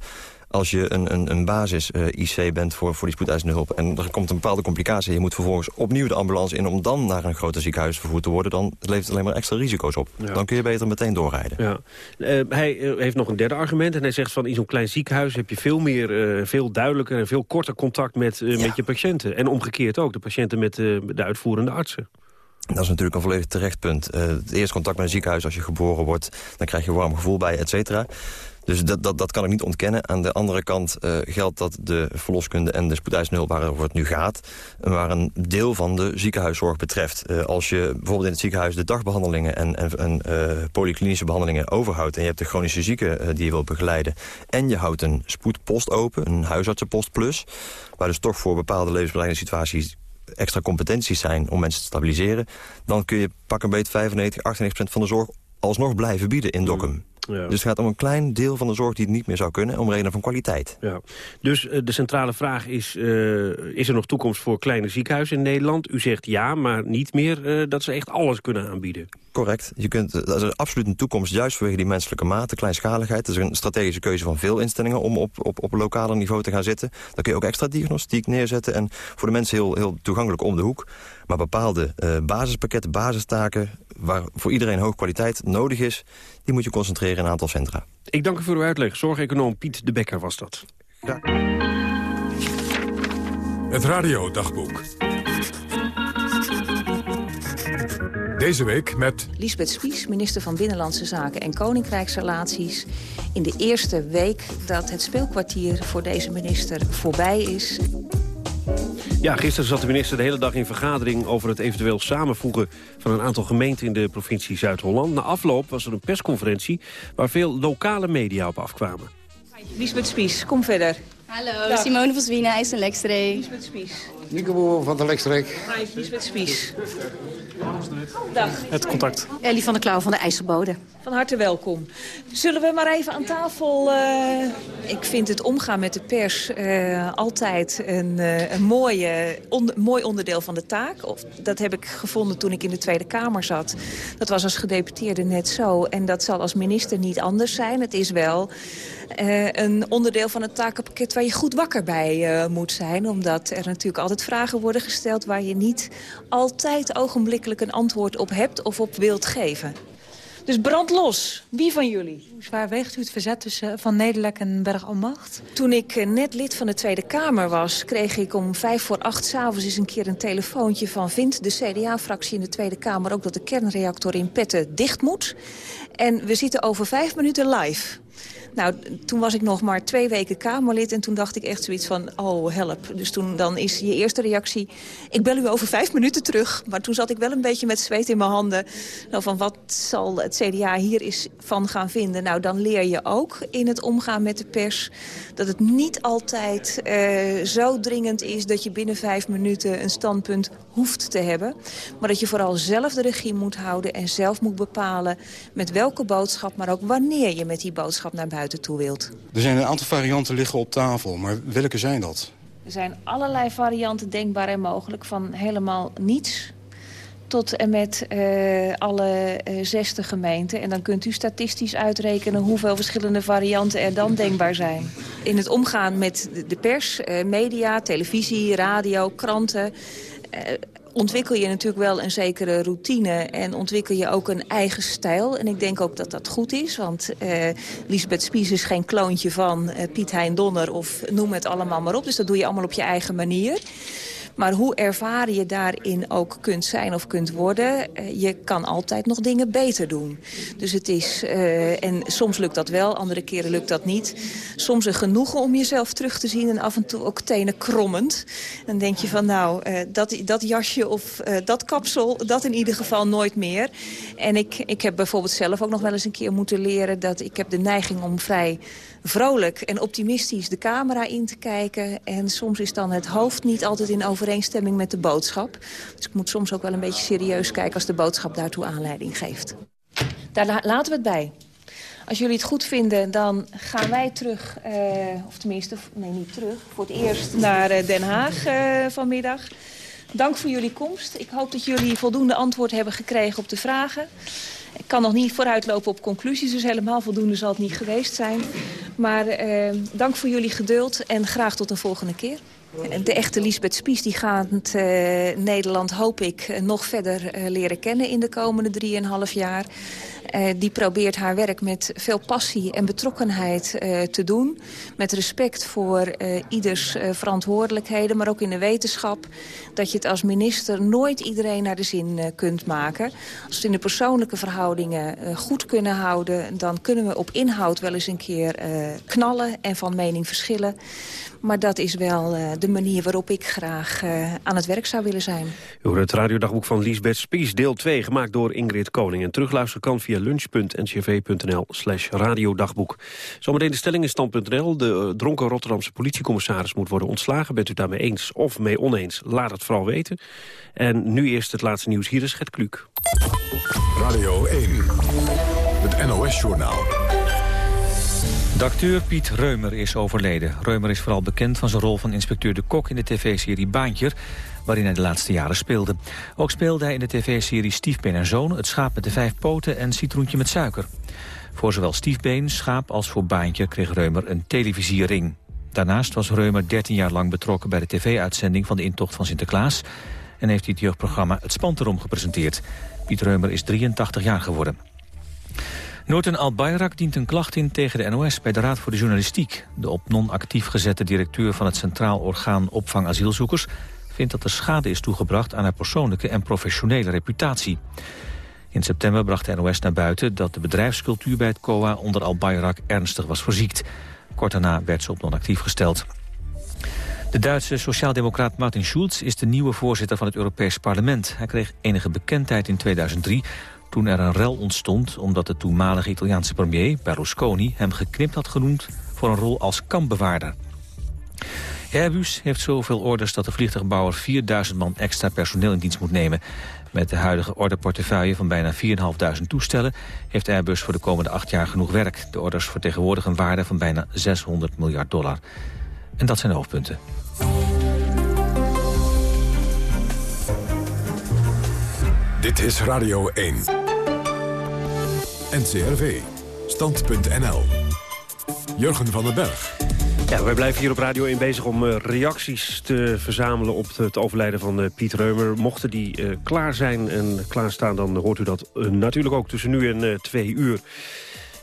Als je een, een, een basis-IC uh, bent voor, voor die spoedeisende hulp... en er komt een bepaalde complicatie... je moet vervolgens opnieuw de ambulance in... om dan naar een groter ziekenhuis vervoerd te worden... dan levert het alleen maar extra risico's op. Ja. Dan kun je beter meteen doorrijden. Ja. Uh, hij heeft nog een derde argument. En hij zegt van in zo'n klein ziekenhuis... heb je veel meer, veel duidelijker en veel korter contact met, ja. met je patiënten. En omgekeerd ook, de patiënten met de uitvoerende artsen. Dat is natuurlijk een volledig terecht punt. Uh, het eerste contact met een ziekenhuis als je geboren wordt... dan krijg je een warm gevoel bij, et cetera. Dus dat, dat, dat kan ik niet ontkennen. Aan de andere kant uh, geldt dat de verloskunde en de spoedeisende hulp waarover het nu gaat... maar een deel van de ziekenhuiszorg betreft. Uh, als je bijvoorbeeld in het ziekenhuis de dagbehandelingen en, en, polyklinische behandelingen overhoudt... en je hebt de chronische zieken die je wilt begeleiden... en je houdt een spoedpost open, een huisartsenpost plus... waar dus toch voor bepaalde levensbeleidende situaties extra competenties zijn om mensen te stabiliseren... dan kun je pak een beet 95, 98% van de zorg alsnog blijven bieden in Dokkum. Ja. Dus het gaat om een klein deel van de zorg die het niet meer zou kunnen... om reden van kwaliteit. Ja. Dus uh, de centrale vraag is... Uh, is er nog toekomst voor kleine ziekenhuizen in Nederland? U zegt ja, maar niet meer uh, dat ze echt alles kunnen aanbieden. Correct. Je kunt, dat is absoluut een toekomst juist vanwege die menselijke mate, kleinschaligheid. Het is een strategische keuze van veel instellingen om op, op, op lokaler niveau te gaan zitten. Dan kun je ook extra diagnostiek neerzetten en voor de mensen heel, heel toegankelijk om de hoek. Maar bepaalde uh, basispakketten, basistaken, waar voor iedereen hoog kwaliteit nodig is... die moet je concentreren in een aantal centra. Ik dank u voor uw uitleg. Zorgeconoom Piet de Bekker was dat. Ja. Het radiodagboek. Deze week met... Lisbeth Spies, minister van Binnenlandse Zaken en Koninkrijksrelaties. In de eerste week dat het speelkwartier voor deze minister voorbij is... Ja, gisteren zat de minister de hele dag in vergadering... over het eventueel samenvoegen van een aantal gemeenten in de provincie Zuid-Holland. Na afloop was er een persconferentie waar veel lokale media op afkwamen. Lisbeth Spies, kom verder. Hallo, Dag. Simone van Zwienen, IJs en Lekstreek. Lisbeth Spies. Nico Boer van de Lekstreek. Hi, Lisbeth Spies. Dag. Het contact. Ellie van der Klauw van de IJsselbode. Van harte welkom. Zullen we maar even aan tafel... Uh, ik vind het omgaan met de pers uh, altijd een, uh, een mooie, on, mooi onderdeel van de taak. Of, dat heb ik gevonden toen ik in de Tweede Kamer zat. Dat was als gedeputeerde net zo. En dat zal als minister niet anders zijn. Het is wel een onderdeel van het takenpakket waar je goed wakker bij moet zijn. Omdat er natuurlijk altijd vragen worden gesteld... waar je niet altijd ogenblikkelijk een antwoord op hebt of op wilt geven. Dus brand los. Wie van jullie? Hoe zwaar weegt u het verzet tussen Van Nederlek en Berg Almacht? Toen ik net lid van de Tweede Kamer was... kreeg ik om vijf voor acht s'avonds eens een keer een telefoontje van... vindt de CDA-fractie in de Tweede Kamer ook dat de kernreactor in Petten dicht moet? En we zitten over vijf minuten live. Nou, toen was ik nog maar twee weken Kamerlid en toen dacht ik echt zoiets van, oh help. Dus toen dan is je eerste reactie, ik bel u over vijf minuten terug. Maar toen zat ik wel een beetje met zweet in mijn handen. Van wat zal het CDA hier eens van gaan vinden? Nou, dan leer je ook in het omgaan met de pers dat het niet altijd uh, zo dringend is dat je binnen vijf minuten een standpunt hoeft te hebben. Maar dat je vooral zelf de regie moet houden en zelf moet bepalen met welke boodschap, maar ook wanneer je met die boodschap naar buiten toe wilt. Er zijn een aantal varianten liggen op tafel, maar welke zijn dat? Er zijn allerlei varianten denkbaar en mogelijk, van helemaal niets tot en met uh, alle uh, zesde gemeenten. En dan kunt u statistisch uitrekenen hoeveel verschillende varianten er dan denkbaar zijn. In het omgaan met de pers, uh, media, televisie, radio, kranten ontwikkel je natuurlijk wel een zekere routine en ontwikkel je ook een eigen stijl. En ik denk ook dat dat goed is, want uh, Lisbeth Spies is geen kloontje van uh, Piet Hein Donner of noem het allemaal maar op. Dus dat doe je allemaal op je eigen manier. Maar hoe ervaren je daarin ook kunt zijn of kunt worden... Eh, je kan altijd nog dingen beter doen. Dus het is, uh, en soms lukt dat wel, andere keren lukt dat niet. Soms een genoegen om jezelf terug te zien en af en toe ook tenen krommend. Dan denk je van nou, uh, dat, dat jasje of dat kapsel, dat in ieder geval nooit meer. En ik, ik heb bijvoorbeeld zelf ook nog wel eens een keer moeten leren... dat ik heb de neiging om vrij vrolijk en optimistisch de camera in te kijken. En soms is dan het hoofd niet altijd in overeenstemming met de boodschap. Dus ik moet soms ook wel een beetje serieus kijken als de boodschap daartoe aanleiding geeft. Daar laten we het bij. Als jullie het goed vinden, dan gaan wij terug, uh, of tenminste, nee niet terug, voor het eerst naar uh, Den Haag uh, vanmiddag. Dank voor jullie komst. Ik hoop dat jullie voldoende antwoord hebben gekregen op de vragen. Ik kan nog niet vooruitlopen op conclusies, dus helemaal voldoende zal het niet geweest zijn. Maar eh, dank voor jullie geduld en graag tot een volgende keer. De echte Lisbeth Spies die gaat uh, Nederland, hoop ik, nog verder uh, leren kennen in de komende 3,5 jaar. Uh, die probeert haar werk met veel passie en betrokkenheid uh, te doen. Met respect voor uh, ieders verantwoordelijkheden, maar ook in de wetenschap. Dat je het als minister nooit iedereen naar de zin kunt maken. Als we het in de persoonlijke verhoudingen goed kunnen houden... dan kunnen we op inhoud wel eens een keer knallen en van mening verschillen. Maar dat is wel de manier waarop ik graag aan het werk zou willen zijn. U het radiodagboek van Liesbeth Spies, deel 2, gemaakt door Ingrid Koning. En terugluisteren kan via lunch.ncv.nl slash radiodagboek. Zometeen de stelling in stand.nl. De uh, dronken Rotterdamse politiecommissaris moet worden ontslagen. Bent u daarmee eens of mee oneens? Laat het vooral weten. En nu eerst het laatste nieuws. Hier is Gert Kluk. Radio 1, het NOS-journaal. De acteur Piet Reumer is overleden. Reumer is vooral bekend van zijn rol van inspecteur De Kok in de tv-serie Baantjer, waarin hij de laatste jaren speelde. Ook speelde hij in de tv-serie Stiefbeen en Zoon, Het schaap met de vijf poten en Citroentje met suiker. Voor zowel Stiefbeen, Schaap als voor Baantje kreeg Reumer een televisiering. Daarnaast was Reumer 13 jaar lang betrokken bij de tv-uitzending van de intocht van Sinterklaas en heeft hij het jeugdprogramma Het Spanterom gepresenteerd. Piet Reumer is 83 jaar geworden. Noorten Al-Bayrak dient een klacht in tegen de NOS bij de Raad voor de Journalistiek. De op non-actief gezette directeur van het Centraal Orgaan Opvang Asielzoekers... vindt dat er schade is toegebracht aan haar persoonlijke en professionele reputatie. In september bracht de NOS naar buiten dat de bedrijfscultuur bij het COA onder Al-Bayrak ernstig was verziekt. Kort daarna werd ze op non-actief gesteld. De Duitse sociaaldemocraat Martin Schulz is de nieuwe voorzitter van het Europees Parlement. Hij kreeg enige bekendheid in 2003 toen er een rel ontstond omdat de toenmalige Italiaanse premier Berlusconi hem geknipt had genoemd voor een rol als kampbewaarder. Airbus heeft zoveel orders dat de vliegtuigbouwer 4000 man extra personeel in dienst moet nemen. Met de huidige orderportefeuille van bijna 4.500 toestellen heeft Airbus voor de komende acht jaar genoeg werk. De orders vertegenwoordigen een waarde van bijna 600 miljard dollar. En dat zijn de hoofdpunten. Dit is Radio 1. NCRV. Stand.nl. Jurgen van den Berg. Ja, wij blijven hier op Radio 1 bezig om uh, reacties te verzamelen op het overlijden van uh, Piet Reumer. Mochten die uh, klaar zijn en klaarstaan, dan hoort u dat natuurlijk ook tussen nu en twee uur.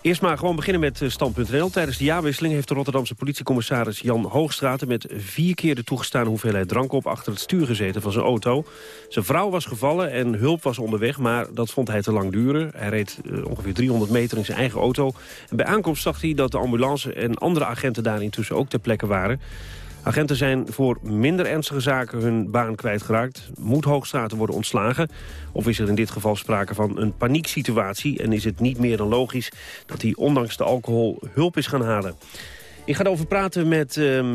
Eerst maar gewoon beginnen met eh, Stand.nl. Tijdens de jaarwisseling heeft de Rotterdamse politiecommissaris Jan Hoogstraten... met vier keer de toegestane hoeveelheid drank op achter het stuur gezeten van zijn auto. Zijn vrouw was gevallen en hulp was onderweg, maar dat vond hij te lang duren. Hij reed uh, ongeveer 300 meter in zijn eigen auto. En bij aankomst zag hij dat de ambulance en andere agenten daar intussen ook ter plekke waren. Agenten zijn voor minder ernstige zaken hun baan kwijtgeraakt. Moet Hoogstraten worden ontslagen? Of is er in dit geval sprake van een panieksituatie... en is het niet meer dan logisch dat hij ondanks de alcohol hulp is gaan halen? Ik ga erover praten met uh,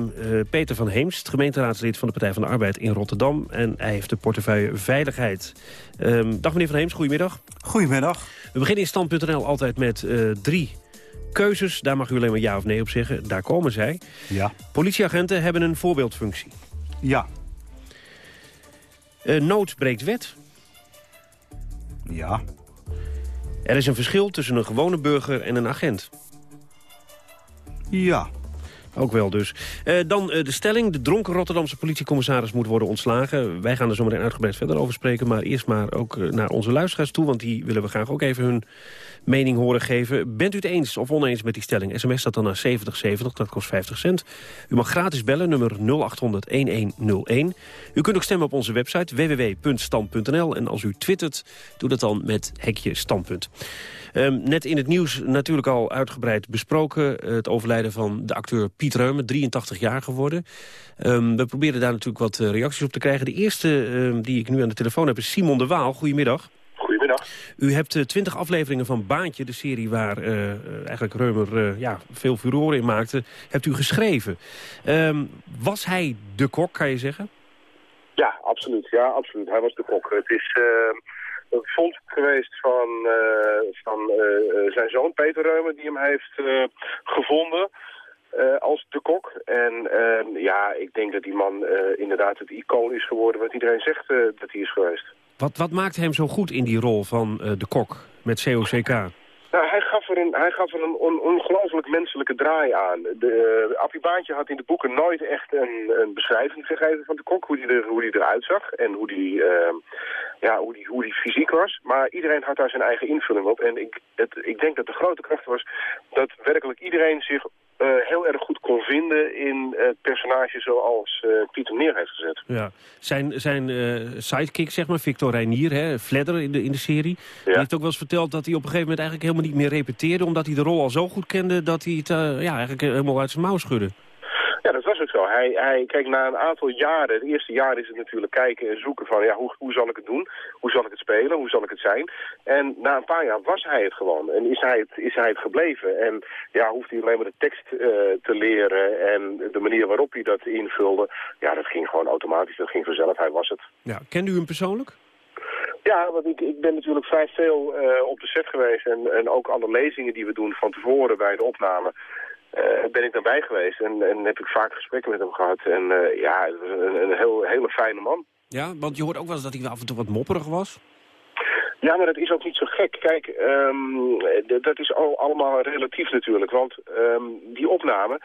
Peter van Heemst, gemeenteraadslid van de Partij van de Arbeid in Rotterdam. En hij heeft de portefeuille Veiligheid. Um, dag meneer van Heemst, goedemiddag. Goedemiddag. We beginnen in stand.nl altijd met uh, drie keuzes, daar mag u alleen maar ja of nee op zeggen. Daar komen zij. Ja. Politieagenten hebben een voorbeeldfunctie. Ja. Uh, nood breekt wet. Ja. Er is een verschil tussen een gewone burger en een agent. Ja. Ook wel dus. Uh, dan uh, de stelling. De dronken Rotterdamse politiecommissaris moet worden ontslagen. Wij gaan er zometeen uitgebreid verder over spreken. Maar eerst maar ook uh, naar onze luisteraars toe. Want die willen we graag ook even hun mening horen geven. Bent u het eens of oneens met die stelling? SMS staat dan naar 7070, dat kost 50 cent. U mag gratis bellen, nummer 0800-1101. U kunt ook stemmen op onze website www.stand.nl. En als u twittert, doe dat dan met hekje standpunt. Um, net in het nieuws natuurlijk al uitgebreid besproken... het overlijden van de acteur Piet Reumer, 83 jaar geworden. Um, we proberen daar natuurlijk wat uh, reacties op te krijgen. De eerste um, die ik nu aan de telefoon heb is Simon de Waal. Goedemiddag. Goedemiddag. U hebt uh, twintig afleveringen van Baantje, de serie waar uh, eigenlijk Reumer ja, veel furoren in maakte, hebt u geschreven. Um, was hij de kok, kan je zeggen? Ja, absoluut. Ja, absoluut. Hij was de kok. Het is een fonds geweest van, uh, van uh, zijn zoon Peter Reumer die hem heeft uh, gevonden als de kok. En ehm, ja, ik denk dat die man inderdaad het icoon is geworden wat iedereen zegt dat hij is geweest. Wat, wat maakt hem zo goed in die rol van de kok met COCK? Nou, hij gaf er een, hij gaf er een on, ongelooflijk menselijke draai aan. De, Appie Baantje had in de boeken nooit echt een, een beschrijving gegeven van de kok. Hoe die, er, hoe die eruit zag en hoe die, uh, ja, hoe, die, hoe die fysiek was. Maar iedereen had daar zijn eigen invulling op. En ik, het, ik denk dat de grote kracht was dat werkelijk iedereen zich heel erg goed kon vinden in het personage zoals uh, Piet hem neer heeft gezet. Ja. Zijn, zijn uh, sidekick, zeg maar, Victor Reinier, hè, Fledder in de, in de serie... Ja. Die heeft ook wel eens verteld dat hij op een gegeven moment eigenlijk helemaal niet meer repeteerde... omdat hij de rol al zo goed kende dat hij het ja, eigenlijk helemaal uit zijn mouw schudde. Was ook zo. Hij, hij, kijk, na een aantal jaren, het eerste jaar is het natuurlijk kijken en zoeken van, ja, hoe, hoe zal ik het doen? Hoe zal ik het spelen? Hoe zal ik het zijn? En na een paar jaar was hij het gewoon. En is hij het, is hij het gebleven. En ja, hoeft hij alleen maar de tekst uh, te leren en de manier waarop hij dat invulde. Ja, dat ging gewoon automatisch, dat ging vanzelf. Hij was het. Ja, kende u hem persoonlijk? Ja, want ik, ik ben natuurlijk vrij veel uh, op de set geweest en, en ook alle lezingen die we doen van tevoren bij de opname. Uh, ben ik daarbij geweest en, en heb ik vaak gesprekken met hem gehad. En uh, ja, een, een heel, hele fijne man. Ja, want je hoort ook wel eens dat hij af en toe wat mopperig was. Ja, maar dat is ook niet zo gek. Kijk, um, dat is al, allemaal relatief natuurlijk. Want um, die opname,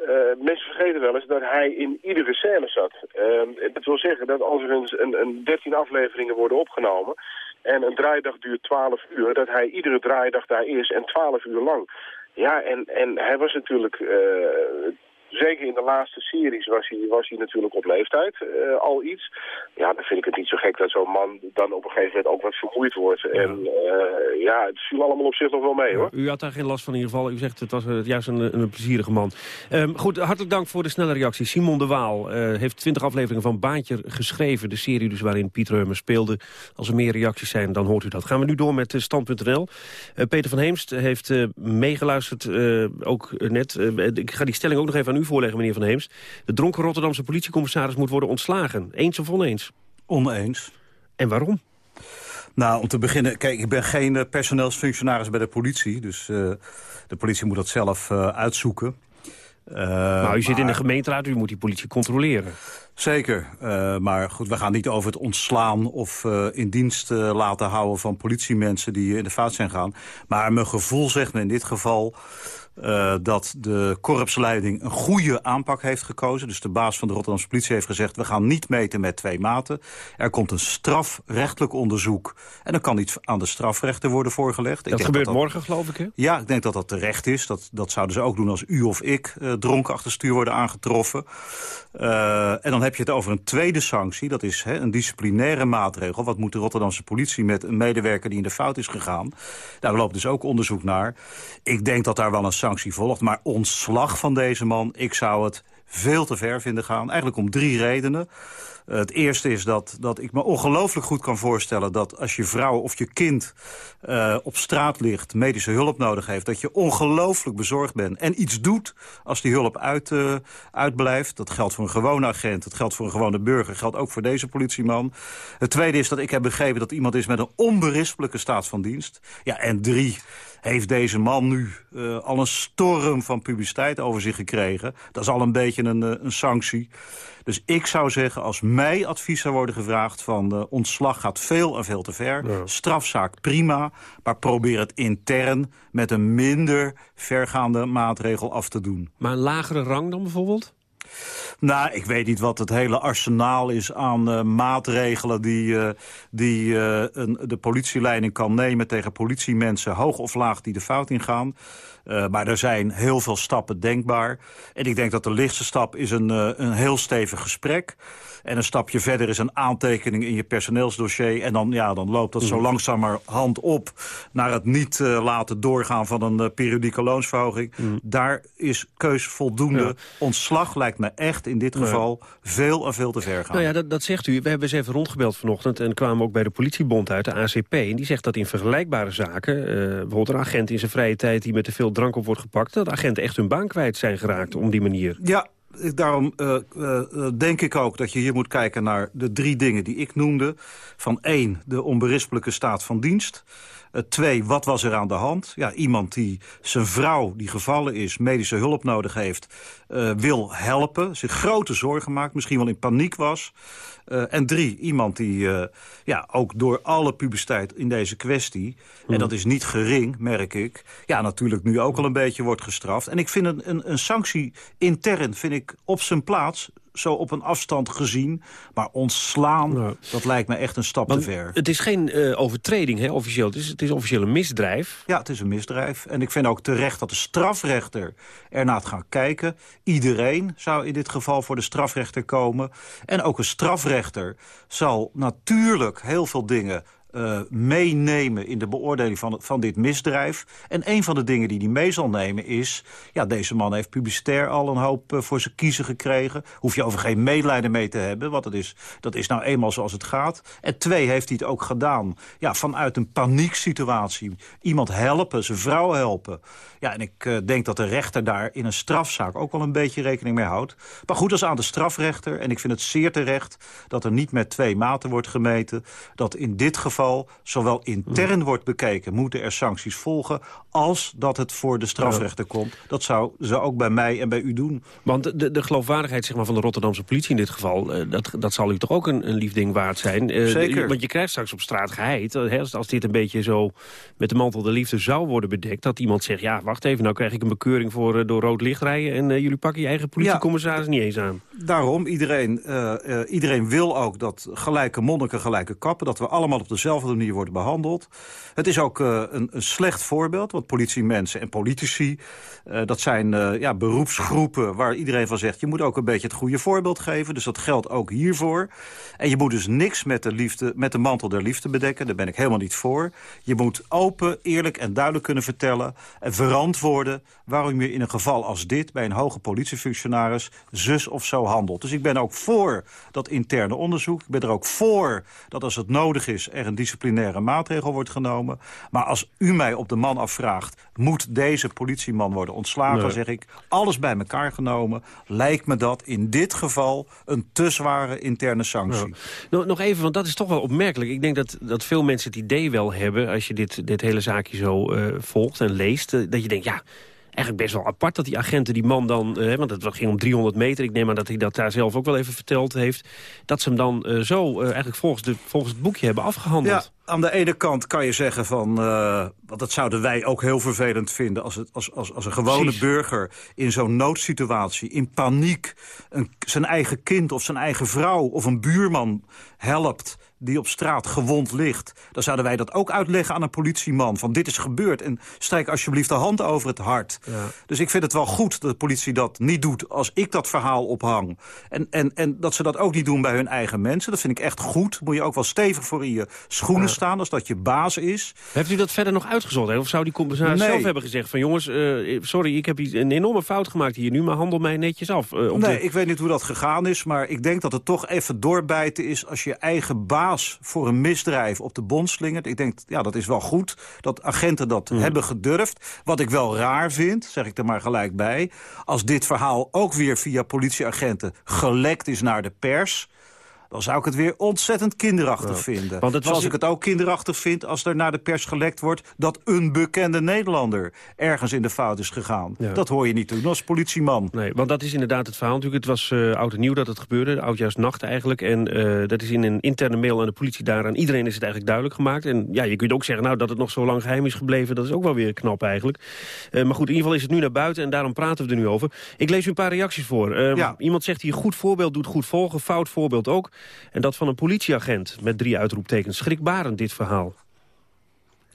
uh, mensen vergeten wel eens dat hij in iedere scène zat. Uh, dat wil zeggen dat als er een, een, een 13 afleveringen worden opgenomen... en een draaidag duurt 12 uur, dat hij iedere draaidag daar is en 12 uur lang. Ja, en, en hij was natuurlijk... Zeker in de laatste series was hij, was hij natuurlijk op leeftijd uh, al iets. Ja, dan vind ik het niet zo gek dat zo'n man dan op een gegeven moment ook wat vermoeid wordt. Ja. En uh, ja, het viel allemaal op zich nog wel mee, hoor. U had daar geen last van in ieder geval. U zegt het was uh, juist een, een plezierige man. Um, goed, hartelijk dank voor de snelle reactie. Simon de Waal heeft twintig afleveringen van Baantje geschreven. De serie dus waarin Piet Reumer speelde. Als er meer reacties zijn, dan hoort u dat. Gaan we nu door met Stand.nl. Peter van Heemst heeft meegeluisterd, ook net. ik ga die stelling ook nog even aan u voorleggen, meneer Van Heems. De dronken Rotterdamse politiecommissaris moet worden ontslagen. Eens of oneens? Oneens. En waarom? Nou, om te beginnen, kijk, ik ben geen uh, personeelsfunctionaris bij de politie. Dus uh, de politie moet dat zelf uh, uitzoeken. nou, u zit in de gemeenteraad, u moet die politie controleren. Zeker, maar goed, we gaan niet over het ontslaan of in dienst laten houden van politiemensen die in de fout zijn gaan. Maar mijn gevoel zegt me in dit geval uh, dat de korpsleiding een goede aanpak heeft gekozen. Dus de baas van de Rotterdamse politie heeft gezegd... we gaan niet meten met twee maten. Er komt een strafrechtelijk onderzoek. En dan kan iets aan de strafrechter worden voorgelegd. Dat gebeurt dat dat, morgen, geloof ik, hè? Ja, ik denk dat dat terecht is. Dat, dat zouden ze ook doen als u of ik uh, dronken achter stuur worden aangetroffen. Uh, en dan heb je het over een tweede sanctie. Dat is hè, een disciplinaire maatregel. Wat moet de Rotterdamse politie met een medewerker die in de fout is gegaan? Daar loopt dus ook onderzoek naar. Ik denk dat daar wel een volgt. Maar ontslag van deze man, ik zou het veel te ver vinden gaan. Eigenlijk om drie redenen. Uh, het eerste is dat, dat ik me ongelooflijk goed kan voorstellen... dat als je vrouw of je kind uh, op straat ligt, medische hulp nodig heeft... dat je ongelooflijk bezorgd bent en iets doet als die hulp uit, uh, uitblijft. Dat geldt voor een gewone agent, dat geldt voor een gewone burger... geldt ook voor deze politieman. Het tweede is dat ik heb begrepen dat iemand is met een onberispelijke staat van dienst. Ja, en drie heeft deze man nu uh, al een storm van publiciteit over zich gekregen. Dat is al een beetje een, uh, een sanctie. Dus ik zou zeggen, als mij advies zou worden gevraagd... van uh, ontslag gaat veel en veel te ver. Ja. Strafzaak prima, maar probeer het intern... met een minder vergaande maatregel af te doen. Maar een lagere rang dan bijvoorbeeld? Nou, ik weet niet wat het hele arsenaal is aan uh, maatregelen... die, uh, die uh, een, de politieleiding kan nemen tegen politiemensen... hoog of laag die de fout ingaan. Maar er zijn heel veel stappen denkbaar. En ik denk dat de lichtste stap is een, een heel stevig gesprek. En een stapje verder is een aantekening in je personeelsdossier. En dan, ja, dan loopt dat zo langzamerhand op... naar het niet uh, laten doorgaan van een uh, periodieke loonsverhoging. Mm. Daar is keus voldoende. Ja. Ontslag lijkt me echt in dit geval ja. veel en veel te ver gaan. Nou ja, dat, dat zegt u. We hebben eens even rondgebeld vanochtend... en kwamen ook bij de politiebond uit, de ACP. En die zegt dat in vergelijkbare zaken... Uh, bijvoorbeeld een agent in zijn vrije tijd die met te veel drank op wordt gepakt... dat agenten echt hun baan kwijt zijn geraakt om die manier. Ja, daarom uh, uh, denk ik ook dat je hier moet kijken naar de drie dingen die ik noemde. Van één, de onberispelijke staat van dienst. Uh, twee, wat was er aan de hand? Ja, iemand die zijn vrouw, die gevallen is, medische hulp nodig heeft... Uh, wil helpen, zich grote zorgen maakt, misschien wel in paniek was... Uh, en drie, iemand die ja, ook door alle publiciteit in deze kwestie... En dat is niet gering, merk ik... ja, natuurlijk nu ook al een beetje wordt gestraft. En ik vind een, een, een sanctie intern vind ik op zijn plaats zo op een afstand gezien. Maar ontslaan, dat lijkt me echt een stap Want te ver. Het is geen uh, overtreding, hè, officieel. Het is, het is officieel een misdrijf. Ja, het is een misdrijf. En ik vind ook terecht dat de strafrechter ernaar gaat kijken. Iedereen zou in dit geval voor de strafrechter komen. En ook een strafrechter zal natuurlijk heel veel dingen uh, meenemen in de beoordeling van, van dit misdrijf. En een van de dingen die hij mee zal nemen is... ja, deze man heeft publicitair al een hoop uh, voor zijn kiezen gekregen. Hoef je over geen medelijden mee te hebben, want dat is, dat is nou eenmaal zoals het gaat. En twee, heeft hij het ook gedaan ja, vanuit een panieksituatie. Iemand helpen, zijn vrouw helpen. Ja, en ik uh, denk dat de rechter daar in een strafzaak ook wel een beetje rekening mee houdt. Maar goed, dat is aan de strafrechter. En ik vind het zeer terecht dat er niet met twee maten wordt gemeten. Dat in dit geval geval zowel intern wordt bekeken... moeten er sancties volgen, als dat het voor de strafrechter komt. Dat zou ze ook bij mij en bij u doen. Want de, de geloofwaardigheid zeg maar, van de Rotterdamse politie in dit geval... Uh, dat, dat zal u toch ook een, een lief ding waard zijn? Uh, Zeker. Want je krijgt straks op straat geheid. Hè, als, als dit een beetje zo met de mantel de liefde zou worden bedekt... dat iemand zegt, ja, wacht even, nou krijg ik een bekeuring voor uh, door rood licht rijden... en jullie pakken je eigen politiecommissaris ja, niet eens aan. Daarom, iedereen, iedereen wil ook dat gelijke monniken gelijke kappen... dat we allemaal op dezelfde manier worden behandeld. Het is ook een, een slecht voorbeeld, want politiemensen en politici... Uh, dat zijn uh, ja, beroepsgroepen waar iedereen van zegt... je moet ook een beetje het goede voorbeeld geven. Dus dat geldt ook hiervoor. En je moet dus niks met de, liefde, met de mantel der liefde bedekken. Daar ben ik helemaal niet voor. Je moet open, eerlijk en duidelijk kunnen vertellen... en verantwoorden waarom je in een geval als dit... bij een hoge politiefunctionaris zus of zo handelt. Dus ik ben ook voor dat interne onderzoek. Ik ben er ook voor dat als het nodig is... er een disciplinaire maatregel wordt genomen. Maar als u mij op de man afvraagt... moet deze politieman worden ontslagen, nee. zeg ik... alles bij elkaar genomen, lijkt me dat in dit geval... een te zware interne sanctie. Ja. Nog, nog even, want dat is toch wel opmerkelijk. Ik denk dat, dat veel mensen het idee wel hebben... als je dit, dit hele zaakje zo uh, volgt en leest... Uh, dat je denkt, ja eigenlijk best wel apart dat die agenten die man dan... Uh, want het ging om 300 meter, ik neem aan dat hij dat daar zelf ook wel even verteld heeft... dat ze hem dan uh, zo uh, eigenlijk volgens, de, volgens het boekje hebben afgehandeld. Ja, aan de ene kant kan je zeggen van... want dat zouden wij ook heel vervelend vinden... als, het, als, als, als een gewone Precies. burger in zo'n noodsituatie, in paniek... Een, zijn eigen kind of zijn eigen vrouw of een buurman helpt die op straat gewond ligt... dan zouden wij dat ook uitleggen aan een politieman. Van dit is gebeurd en strijk alsjeblieft de hand over het hart. Ja. Dus ik vind het wel goed dat de politie dat niet doet als ik dat verhaal ophang. En, en, en dat ze dat ook niet doen bij hun eigen mensen. Dat vind ik echt goed. Moet je ook wel stevig voor in je schoenen ja. staan als dat je baas is. Heeft u dat verder nog uitgezocht? Of zou die commissaris nee. zelf hebben gezegd van... jongens, uh, sorry, ik heb een enorme fout gemaakt hier nu... maar handel mij netjes af. Uh, nee, de... ik weet niet hoe dat gegaan is... maar ik denk dat het toch even doorbijten is als je eigen baas voor een misdrijf op de bond slingert. Ik denk, ja, dat is wel goed dat agenten dat mm. hebben gedurfd. Wat ik wel raar vind, zeg ik er maar gelijk bij... als dit verhaal ook weer via politieagenten gelekt is naar de pers dan zou ik het weer ontzettend kinderachtig vinden. Want het Zoals was- ik het ook kinderachtig vind als er naar de pers gelekt wordt... dat een bekende Nederlander ergens in de fout is gegaan. Dat hoor je niet doen als politieman. Nee, want dat is inderdaad het verhaal natuurlijk. Het was eh, oud en nieuw dat het gebeurde, oudjaarsnacht eigenlijk. En eh, dat is in een interne mail aan de politie daar. Aan iedereen is het eigenlijk duidelijk gemaakt. En ja, je kunt ook zeggen nou, dat het nog zo lang geheim is gebleven. Dat is ook wel weer knap eigenlijk. Eh, maar goed, in ieder geval is het nu naar buiten en daarom praten we er nu over. Ik lees u een paar reacties voor. Iemand zegt hier, goed voorbeeld doet goed volgen, fout voorbeeld ook. En dat van een politieagent met drie uitroeptekens. Schrikbarend dit verhaal.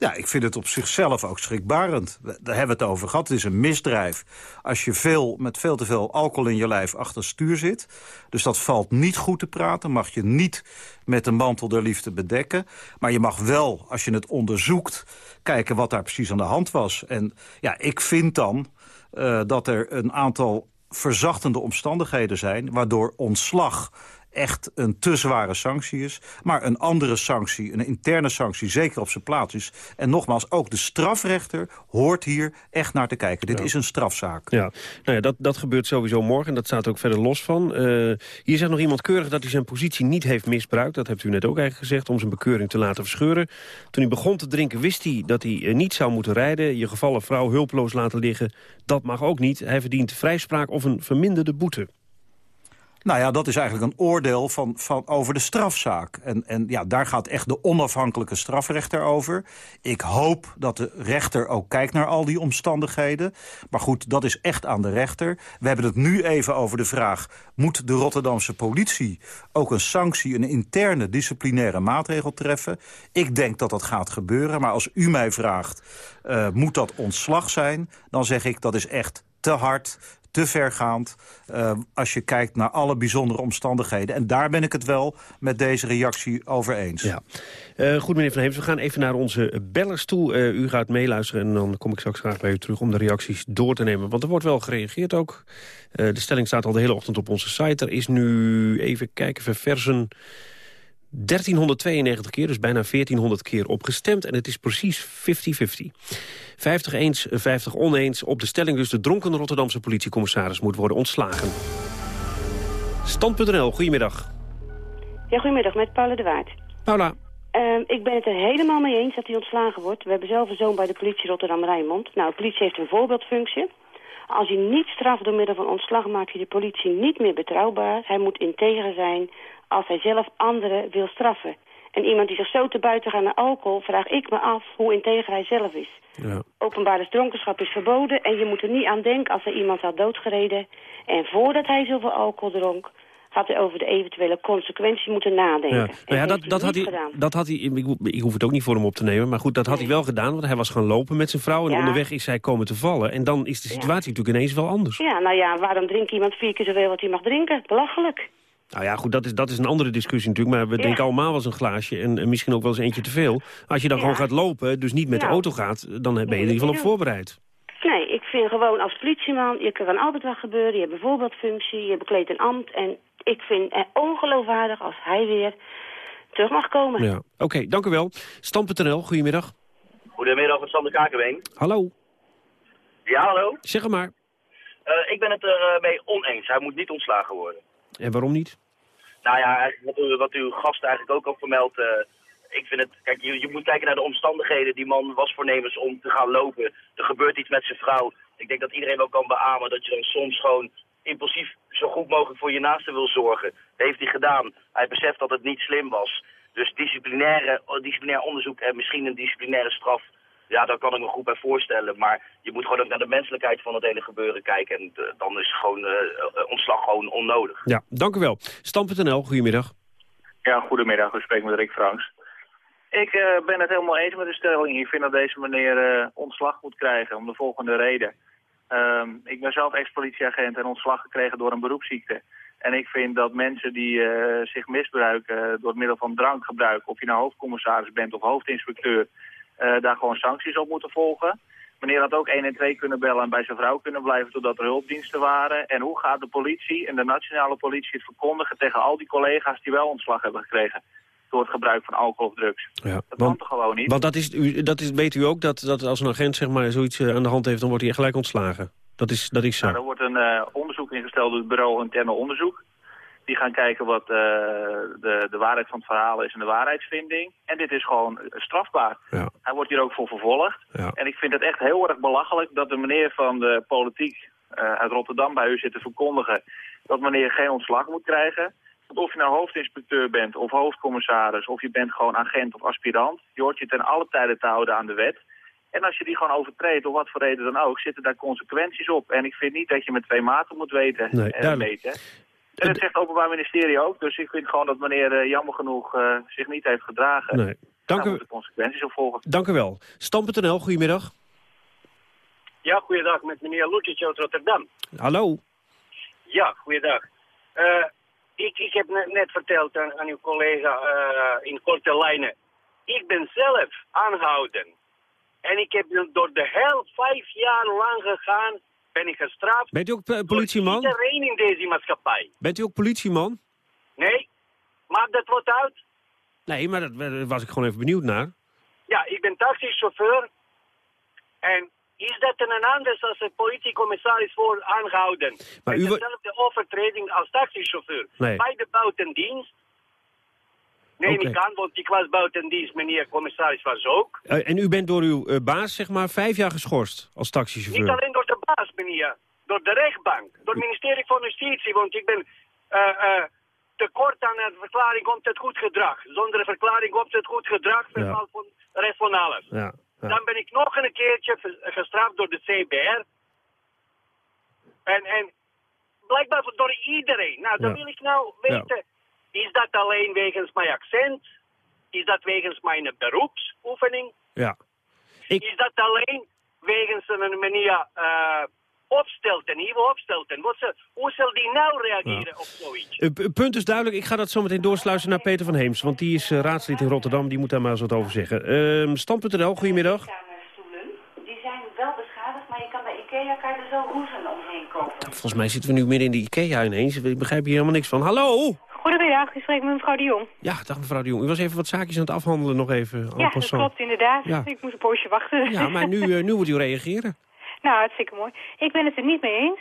Ja, ik vind het op zichzelf ook schrikbarend. Daar hebben we het over gehad. Het is een misdrijf als je veel, met veel te veel alcohol in je lijf achter stuur zit. Dus dat valt niet goed te praten. Mag je niet met de mantel der liefde bedekken. Maar je mag wel, als je het onderzoekt, kijken wat daar precies aan de hand was. En ja, ik vind dan eh, dat er een aantal verzachtende omstandigheden zijn... waardoor ontslag echt een te zware sanctie is. Maar een andere sanctie, een interne sanctie, zeker op zijn plaats is. En nogmaals, ook de strafrechter hoort hier echt naar te kijken. Dit is een strafzaak. Ja, nou ja, dat, dat gebeurt sowieso morgen en dat staat ook verder los van. Eh, hier zegt nog iemand keurig dat hij zijn positie niet heeft misbruikt. Dat hebt u net ook eigenlijk gezegd, om zijn bekeuring te laten verscheuren. Toen hij begon te drinken wist hij dat hij eh, niet zou moeten rijden. Je gevallen vrouw hulpeloos laten liggen, dat mag ook niet. Hij verdient vrijspraak of een verminderde boete. Nou ja, dat is eigenlijk een oordeel van, van over de strafzaak. En, en ja, daar gaat echt de onafhankelijke strafrechter over. Ik hoop dat de rechter ook kijkt naar al die omstandigheden. Maar goed, dat is echt aan de rechter. We hebben het nu even over de vraag... moet de Rotterdamse politie ook een sanctie... een interne disciplinaire maatregel treffen? Ik denk dat dat gaat gebeuren. Maar als u mij vraagt, uh, moet dat ontslag zijn? Dan zeg ik, dat is echt te hard te vergaand uh, als je kijkt naar alle bijzondere omstandigheden. En daar ben ik het wel met deze reactie over eens. Ja. Uh, goed, meneer Van Heems, we gaan even naar onze bellers toe. Uh, u gaat meeluisteren en dan kom ik straks graag bij u terug... om de reacties door te nemen. Want er wordt wel gereageerd ook. de stelling staat al de hele ochtend op onze site. Er is nu, even kijken, verversen... 1392 keer, dus bijna 1400 keer opgestemd. En het is precies 50-50. 50 eens, 50 oneens. Op de stelling dus de dronken Rotterdamse politiecommissaris moet worden ontslagen. Stand.nl, goedemiddag. Ja, goedemiddag, met Paula de Waard. Paula. Uh, ik ben het er helemaal mee eens dat hij ontslagen wordt. We hebben zelf een zoon bij de politie Rotterdam-Rijnmond. Nou, de politie heeft een voorbeeldfunctie. Als hij niet straft door middel van ontslag maakt hij de politie niet meer betrouwbaar. Hij moet integer zijn als hij zelf anderen wil straffen. En iemand die zich zo te buiten gaat naar alcohol, vraag ik me af hoe integer hij zelf is. Ja. Openbare dronkenschap is verboden en je moet er niet aan denken als er iemand had doodgereden. En voordat hij zoveel alcohol dronk, had hij over de eventuele consequenties moeten nadenken. Ja, nou ja dat, dat, had hij, gedaan. dat had hij, ik, ik hoef het ook niet voor hem op te nemen, maar goed, dat had hij wel gedaan, want hij was gaan lopen met zijn vrouw en Ja. onderweg is hij komen te vallen. En dan is de situatie natuurlijk ineens wel anders. Ja, nou ja, waarom drinkt iemand vier keer zoveel wat hij mag drinken? Belachelijk. Nou ja, goed, dat is, dat is een andere discussie natuurlijk. Maar we Ja. drinken allemaal wel eens een glaasje en, en misschien ook wel eens eentje te veel. Als je dan Ja. gewoon gaat lopen, dus niet met de auto gaat... dan ben je in ieder geval op voorbereid. Nee, ik vind gewoon als politieman, je kan altijd wat gebeuren. Je hebt bijvoorbeeld functie, je bekleedt een ambt. En ik vind het ongeloofwaardig als hij weer terug mag komen. Ja. Oké, dank u wel. Stam.nl, goedemiddag. Goedemiddag, met Sander Kakenbeen. Hallo, Ja, hallo. zeg het maar. Eh, ik ben het ermee oneens. Hij moet niet ontslagen worden. En waarom niet? Nou ja, wat, wat uw gast eigenlijk ook al vermeldt. eh, ik vind het, kijk, je, je moet kijken naar de omstandigheden. Die man was voornemens om te gaan lopen. Er gebeurt iets met zijn vrouw. Ik denk dat iedereen wel kan beamen dat je dan soms gewoon impulsief zo goed mogelijk voor je naaste wil zorgen. Dat heeft hij gedaan. Hij beseft dat het niet slim was. Dus disciplinaire, disciplinair onderzoek en misschien een disciplinaire straf. Ja, daar kan ik me goed bij voorstellen. Maar je moet gewoon ook naar de menselijkheid van het hele gebeuren kijken. En eh, dan is gewoon eh, eh, ontslag gewoon onnodig. Ja, dank u wel. Stam.nl, goedemiddag. Ja, goedemiddag. U spreekt met Rick Franks. Ik eh, ben het helemaal eens met de stelling. Ik vind dat deze meneer eh, ontslag moet krijgen om de volgende reden. Ehm, ik ben zelf ex-politieagent en ontslag gekregen door een beroepsziekte. En ik vind dat mensen die eh, zich misbruiken door middel van drankgebruik... of je nou hoofdcommissaris bent of hoofdinspecteur... eh, daar gewoon sancties op moeten volgen. Meneer had ook 1 en 2 kunnen bellen en bij zijn vrouw kunnen blijven totdat er hulpdiensten waren. En hoe gaat de politie en de nationale politie het verkondigen tegen al die collega's die wel ontslag hebben gekregen door het gebruik van alcohol of drugs? Ja, Dat kan toch gewoon niet? Want dat is, u, dat is, weet u ook, dat, dat als een agent zeg maar, zoiets eh, aan de hand heeft... dan wordt hij gelijk ontslagen. Dat is, dat is zo. Nou, er wordt een eh, onderzoek ingesteld door het bureau interne onderzoek. Die gaan kijken wat eh, de, de waarheid van het verhaal is en de waarheidsvinding. En dit is gewoon strafbaar. Ja. Hij wordt hier ook voor vervolgd. Ja. En ik vind het echt heel erg belachelijk dat de meneer van de politiek eh, uit Rotterdam bij u zit te verkondigen dat meneer geen ontslag moet krijgen. Want of je nou hoofdinspecteur bent of hoofdcommissaris of je bent gewoon agent of aspirant, je hoort je ten alle tijde te houden aan de wet. En als je die gewoon overtreedt, om wat voor reden dan ook, zitten daar consequenties op. En ik vind niet dat je met twee maten moet weten Nee, en meten. En dat zegt het Openbaar Ministerie ook. Dus ik vind gewoon dat meneer eh, jammer genoeg eh, zich niet heeft gedragen. Nee. Dank Daar u, moeten consequenties op volgen. dank u wel. Stam.nl, goedemiddag. Ja, goeiedag met meneer Lucic uit Rotterdam. Hallo. Ja, goeiedag. Eh, ik, ik heb net, net verteld aan, aan uw collega eh, in korte lijnen. Ik ben zelf aanhouden. En ik heb door de hel vijf jaar lang gegaan, ben ik gestraft. Bent u ook politieman? Iedereen in deze maatschappij. Bent u ook politieman? Nee, maakt dat wat uit? Nee, maar dat- daar was ik gewoon even benieuwd naar. Ja, ik ben taxichauffeur. En is dat een anders als een politiecommissaris voor aangehouden? Maar Met u dezelfde overtreding als taxichauffeur. Nee. Bij de buitendienst. Neem ik aan, want ik was buitendienst, meneer commissaris was ook. Eh, en u bent door uw eh, baas, zeg maar, vijf jaar geschorst als Niet taxichauffeur. alleen door de meneer. Door de rechtbank. Door het ministerie van Justitie. Want ik ben eh, eh, tekort aan een verklaring komt het goed gedrag. Zonder een verklaring komt het goed gedrag. Verval van rest van alles. Ja, ja. Dan ben ik nog een keertje gestraft door de CBR. En, en blijkbaar door iedereen. Nou, dan wil ik nou weten, is dat alleen wegens mijn accent? Is dat wegens mijn beroepsoefening? Ja. Is dat alleen wegens een manier uh, opstelten, nieuwe opstelten? Wat ze, hoe zal die nou reageren op zoiets? Het p- punt is duidelijk, ik ga dat zo meteen doorsluizen naar Peter van Heems. Want die is eh, raadslid in Rotterdam, die moet daar maar eens wat over zeggen. Ehm Stam.nl, goedemiddag. Die zijn wel beschadigd, maar je kan bij Ikea kan je er zo hoezen omheen kopen. Volgens mij zitten we nu midden in de IKEA ineens. Ik begrijp hier helemaal niks van. Hallo! Goedemiddag, ik spreek met mevrouw de Jong. Ja, dag mevrouw de Jong. U was even wat zaakjes aan het afhandelen nog even. en Ja, dat klopt inderdaad. Ja. Ik moest een poosje wachten. Ja, maar nu, eh, nu moet u reageren. nou, hartstikke mooi. Ik ben het er niet mee eens.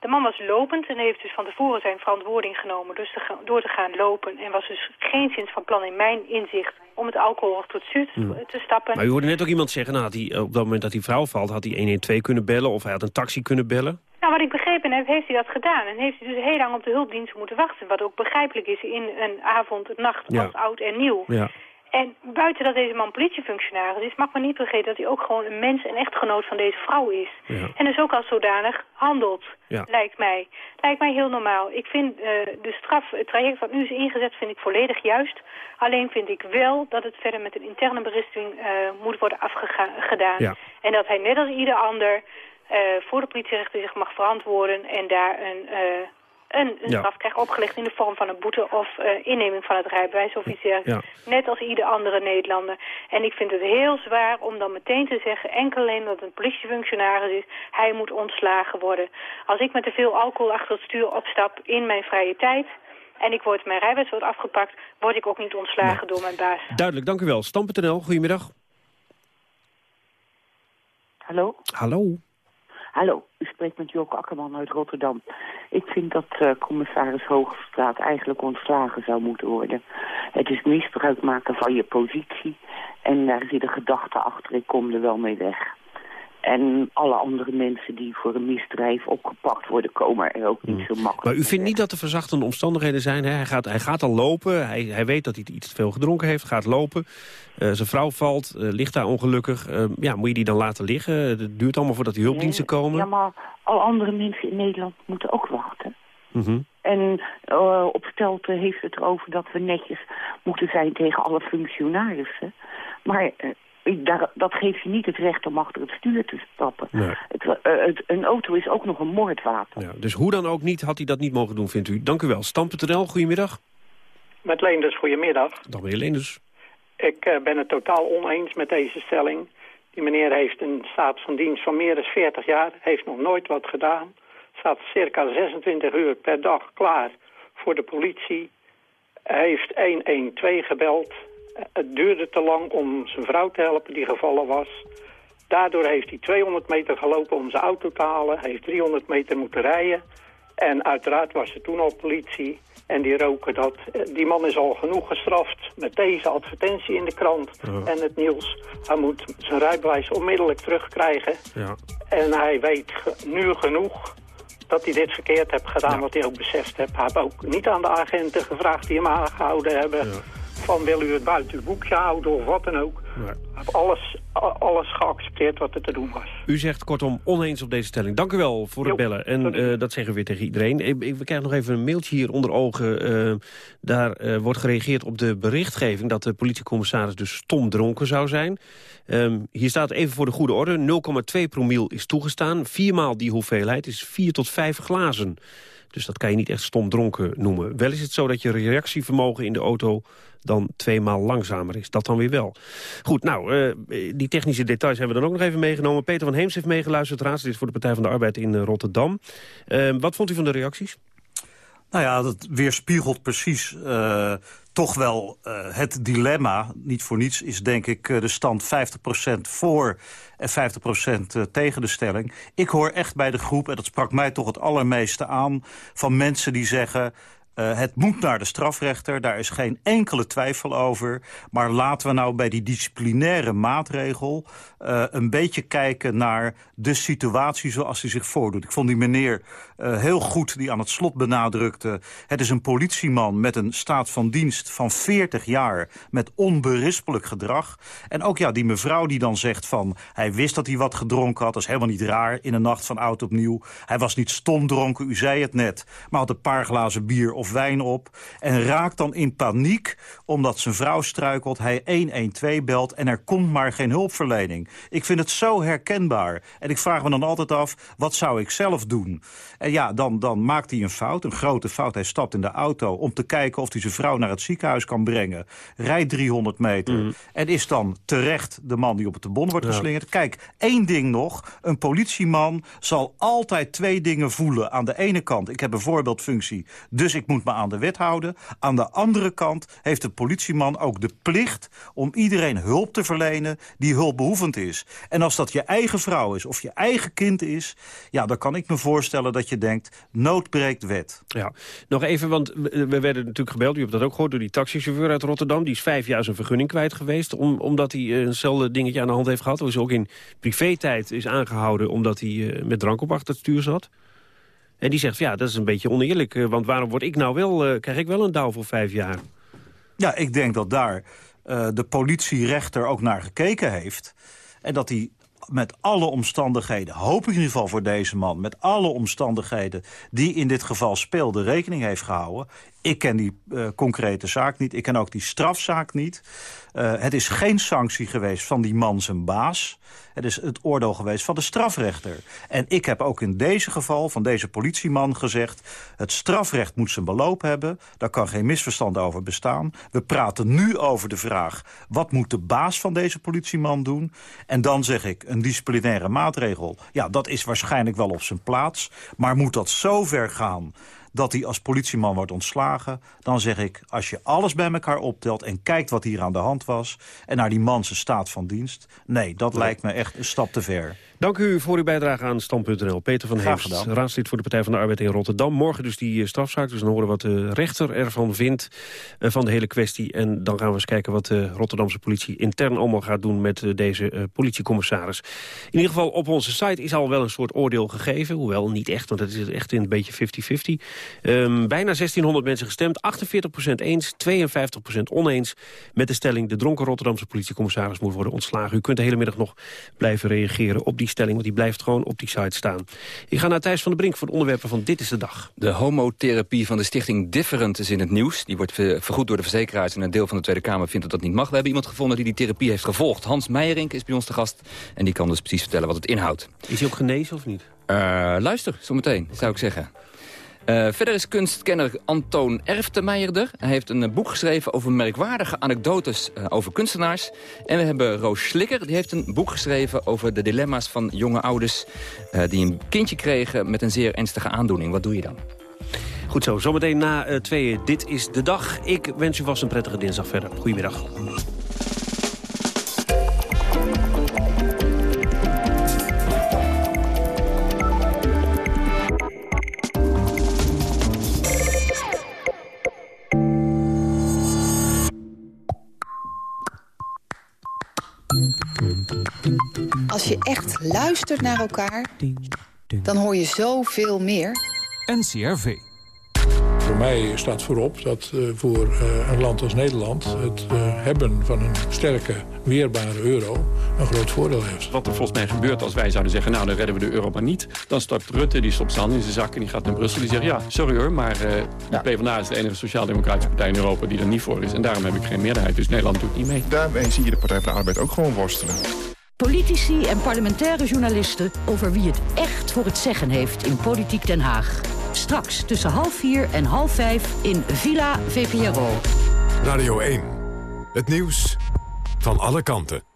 De man was lopend en heeft dus van tevoren zijn verantwoording genomen dus te door te gaan lopen. En was dus geen zins van plan in mijn inzicht om het alcohol tot zuur te, Hmm. te stappen. Maar u hoorde net ook iemand zeggen, nou, had hij, op dat moment dat die vrouw valt... had hij 112 kunnen bellen of hij had een taxi kunnen bellen. Nou, wat ik begrepen heb, heeft hij dat gedaan. En heeft hij dus heel lang op de hulpdiensten moeten wachten. Wat ook begrijpelijk is in een avond, een nacht Ja. als oud en nieuw. Ja. En buiten dat deze man politiefunctionaris is, mag men niet vergeten dat hij ook gewoon een mens en echtgenoot van deze vrouw is. Ja. En dus ook als zodanig handelt, Ja. lijkt mij. Lijkt mij heel normaal. Ik vind eh, de straf, het traject wat nu is ingezet, vind ik volledig juist. Alleen vind ik wel dat het verder met een interne berisping eh, moet worden afgedaan. Ja. En dat hij net als ieder ander voor de politierechter zich mag verantwoorden en daar een, eh, een, een Ja. straf krijgt opgelegd in de vorm van een boete of eh, inneming van het rijbewijs of iets dergelijks. Ja. Net als ieder andere Nederlander. En ik vind het heel zwaar om dan meteen te zeggen, enkel alleen dat het een politiefunctionaris is, hij moet ontslagen worden. Als ik met te veel alcohol achter het stuur opstap in mijn vrije tijd en ik word, mijn rijbewijs wordt afgepakt, word ik ook niet ontslagen door mijn baas. Duidelijk, dank u wel. Stam.nl, goedemiddag. Hallo? Hallo. Hallo, u spreekt met Joke Akkerman uit Rotterdam. Ik vind dat eh, commissaris Hoogstraat eigenlijk ontslagen zou moeten worden. Het is misbruik maken van je positie. En daar zit een gedachte achter, ik kom er wel mee weg. En alle andere mensen die voor een misdrijf opgepakt worden... komen er ook niet zo makkelijk Maar u vindt niet dat er verzachtende omstandigheden zijn? Hè? Hij, gaat, hij gaat al lopen, hij, hij weet dat hij iets te veel gedronken heeft, gaat lopen. Eh, zijn vrouw valt, eh, ligt daar ongelukkig. Eh, ja, moet je die dan laten liggen? Het duurt allemaal voordat die hulpdiensten komen. Ja, maar alle andere mensen in Nederland moeten ook wachten. Mhm. En eh, op Stelte heeft het erover dat we netjes moeten zijn tegen alle functionarissen. Maar daar, dat geeft je niet het recht om achter het stuur te stappen. Nee. Het, eh, het, een auto is ook nog een moordwapen. Ja, dus hoe dan ook niet had hij dat niet mogen doen, vindt u? Dank u wel. Stam.nl, goedemiddag. Met Leenders, goedemiddag. Dag meneer Leenders. Ik eh, ben het totaal oneens met deze stelling. Die meneer heeft een staat van dienst van meer dan 40 jaar, heeft nog nooit wat gedaan. Staat circa 26 uur per dag klaar voor de politie. Hij heeft 112 gebeld. Het duurde te lang om zijn vrouw te helpen die gevallen was. Daardoor heeft hij 200 meter gelopen om zijn auto te halen. Hij heeft 300 meter moeten rijden. En uiteraard was er toen al politie. En die roken dat. Die man is al genoeg gestraft met deze advertentie in de krant en het nieuws. Hij moet zijn rijbewijs onmiddellijk terugkrijgen. Ja. En hij weet nu genoeg dat hij dit verkeerd heeft gedaan, wat hij ook beseft heeft. Hij heeft ook niet aan de agenten gevraagd die hem aangehouden hebben... van wil u het buiten uw boekje houden of wat dan ook. Alles, alles geaccepteerd wat er te doen was. U zegt kortom oneens op deze stelling. Dank u wel voor het bellen. En eh, dat zeggen we weer tegen iedereen. We krijgen nog even een mailtje hier onder ogen. Eh, daar eh, wordt gereageerd op de berichtgeving... dat de politiecommissaris dus stom dronken zou zijn. Ehm, hier staat even voor de goede orde. 0,2 promiel is toegestaan. Viermaal die hoeveelheid is 4 tot 5 glazen. Dus dat kan je niet echt stom dronken noemen. Wel is het zo dat je reactievermogen in de auto dan tweemaal langzamer is. Dat dan weer wel. Goed, nou, eh, die technische details hebben we dan ook nog even meegenomen. Peter van Heems heeft meegeluisterd, raadslid voor de Partij van de Arbeid in eh, Rotterdam. Eh, wat vond u van de reacties? Nou ja, dat weerspiegelt precies eh, toch wel het dilemma. Niet voor niets is denk ik de stand 50% voor en 50% eh, tegen de stelling. Ik hoor echt bij de groep, en dat sprak mij toch het allermeeste aan... van mensen die zeggen... eh, het moet naar de strafrechter, daar is geen enkele twijfel over. Maar laten we nou bij die disciplinaire maatregel... eh, een beetje kijken naar de situatie zoals die zich voordoet. Ik vond die meneer eh, heel goed die aan het slot benadrukte... het is een politieman met een staat van dienst van 40 jaar... met onberispelijk gedrag. En ook ja, die mevrouw die dan zegt van... hij wist dat hij wat gedronken had, dat is helemaal niet raar... in een nacht van oud opnieuw. Hij was niet stom dronken, u zei het net... maar had een paar glazen bier of wijn op... en raakt dan in paniek omdat zijn vrouw struikelt... hij 112 belt en er komt maar geen hulpverlening. Ik vind het zo herkenbaar. En ik vraag me dan altijd af, wat zou ik zelf doen? En ja, dan, dan maakt hij een fout, een grote fout. Hij stapt in de auto om te kijken of hij zijn vrouw naar het ziekenhuis kan brengen. Rijdt 300 meter en is dan terecht de man die op het bon wordt Ja. geslingerd. Kijk, één ding nog. Een politieman zal altijd twee dingen voelen. Aan de ene kant, ik heb een voorbeeldfunctie, dus ik moet me aan de wet houden. Aan de andere kant heeft de politieman ook de plicht om iedereen hulp te verlenen die hulpbehoevend is. En als dat je eigen vrouw is of je eigen kind is, ja, dan kan ik me voorstellen dat je denkt, nood breekt wet. Ja, nog even, want we we werden natuurlijk gebeld, u hebt dat ook gehoord... door die taxichauffeur uit Rotterdam. Die is vijf jaar zijn vergunning kwijt geweest... Om, omdat hij eh, eenzelfde dingetje aan de hand heeft gehad. Hij is ook in privé-tijd is aangehouden omdat hij eh, met drank op achter het stuur zat. En die zegt, ja, dat is een beetje oneerlijk. eh, want waarom word ik nou wel, eh, krijg ik wel een dauw voor vijf jaar? Ja, ik denk dat daar eh, de politierechter ook naar gekeken heeft. En dat hij met alle omstandigheden, hoop ik in ieder geval voor deze man... met alle omstandigheden die in dit geval speelden, rekening heeft gehouden. Ik ken die eh, concrete zaak niet, ik ken ook die strafzaak niet. Eh, het is geen sanctie geweest van die man zijn baas. Het is het oordeel geweest van de strafrechter. En ik heb ook in deze geval van deze politieman gezegd... het strafrecht moet zijn beloop hebben. Daar kan geen misverstand over bestaan. We praten nu over de vraag... wat moet de baas van deze politieman doen? En dan zeg ik, een disciplinaire maatregel... ja, dat is waarschijnlijk wel op zijn plaats. Maar moet dat zo ver gaan dat hij als politieman wordt ontslagen... dan zeg ik, als je alles bij elkaar optelt... en kijkt wat hier aan de hand was... en naar die man zijn staat van dienst... nee, dat lijkt me echt een stap te ver. Dank u voor uw bijdrage aan Stand.nl. Peter van Graag Heemst, raadslid voor de Partij van de Arbeid in Rotterdam. Morgen dus die eh, strafzaak, dus dan horen we wat de rechter ervan vindt... eh, van de hele kwestie. En dan gaan we eens kijken wat de Rotterdamse politie intern allemaal gaat doen... met eh, deze eh, politiecommissaris. In ieder geval op onze site is al wel een soort oordeel gegeven. Hoewel niet echt, want het is echt een beetje 50-50. Ehm, bijna 1600 mensen gestemd, 48% eens, 52% oneens... met de stelling de dronken Rotterdamse politiecommissaris moet worden ontslagen. U kunt de hele middag nog blijven reageren op die stelling... want die blijft gewoon op die site staan. Ik ga naar Thijs van der Brink voor de onderwerpen van Dit is de Dag. De homotherapie van de stichting Different is in het nieuws. Die wordt ver- vergoed door de verzekeraars en een deel van de Tweede Kamer vindt dat dat niet mag. We hebben iemand gevonden die die therapie heeft gevolgd. Hans Meijerink is bij ons te gast en die kan dus precies vertellen wat het inhoudt. Is hij ook genezen of niet? Eh, luister, zometeen, zou ik zeggen. Eh, verder is kunstkenner Antoon Erftemeijerder. Hij heeft een eh, boek geschreven over merkwaardige anekdotes eh, over kunstenaars. En we hebben Roos Slikker, die heeft een boek geschreven over de dilemma's van jonge ouders... die een kindje kregen met een zeer ernstige aandoening. Wat doe je dan? Goed zo, zometeen na tweeën. Dit is de dag. Ik wens u vast een prettige dinsdag verder. Goedemiddag. Als je echt luistert naar elkaar, dan hoor je zoveel meer. NCRV. Voor mij staat voorop dat uh, voor uh, een land als Nederland... het uh, hebben van een sterke, weerbare euro een groot voordeel heeft. Wat er volgens mij gebeurt als wij zouden zeggen... nou, dan redden we de euro maar niet. Dan stapt Rutte, die stopt zijn hand in zijn zak en die gaat naar Brussel. Die zegt, ja, sorry hoor, maar de PvdA is de enige sociaal-democratische partij in Europa... die er niet voor is. En daarom heb ik geen meerderheid. Dus Nederland doet niet mee. Daarmee zie je de Partij van de Arbeid ook gewoon worstelen. Politici en parlementaire journalisten over wie het echt voor het zeggen heeft in Politiek Den Haag. Straks tussen half vier en half vijf in Villa VPRO. Radio 1. Het nieuws van alle kanten.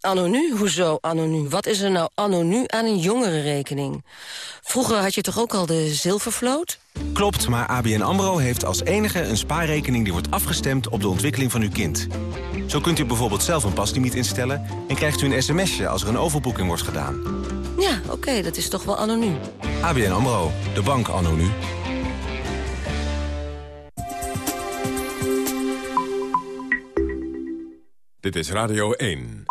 Anno nu? Hoezo anno nu? Wat is er nou anno nu aan een jongerenrekening? Vroeger had je toch ook al de zilvervloot? Klopt, maar ABN AMRO heeft als enige een spaarrekening... die wordt afgestemd op de ontwikkeling van uw kind. Zo kunt u bijvoorbeeld zelf een paslimiet instellen... en krijgt u een sms'je als er een overboeking wordt gedaan. Ja, oké, dat is toch wel anno nu. ABN AMRO, de bank anno nu. Dit is Radio 1.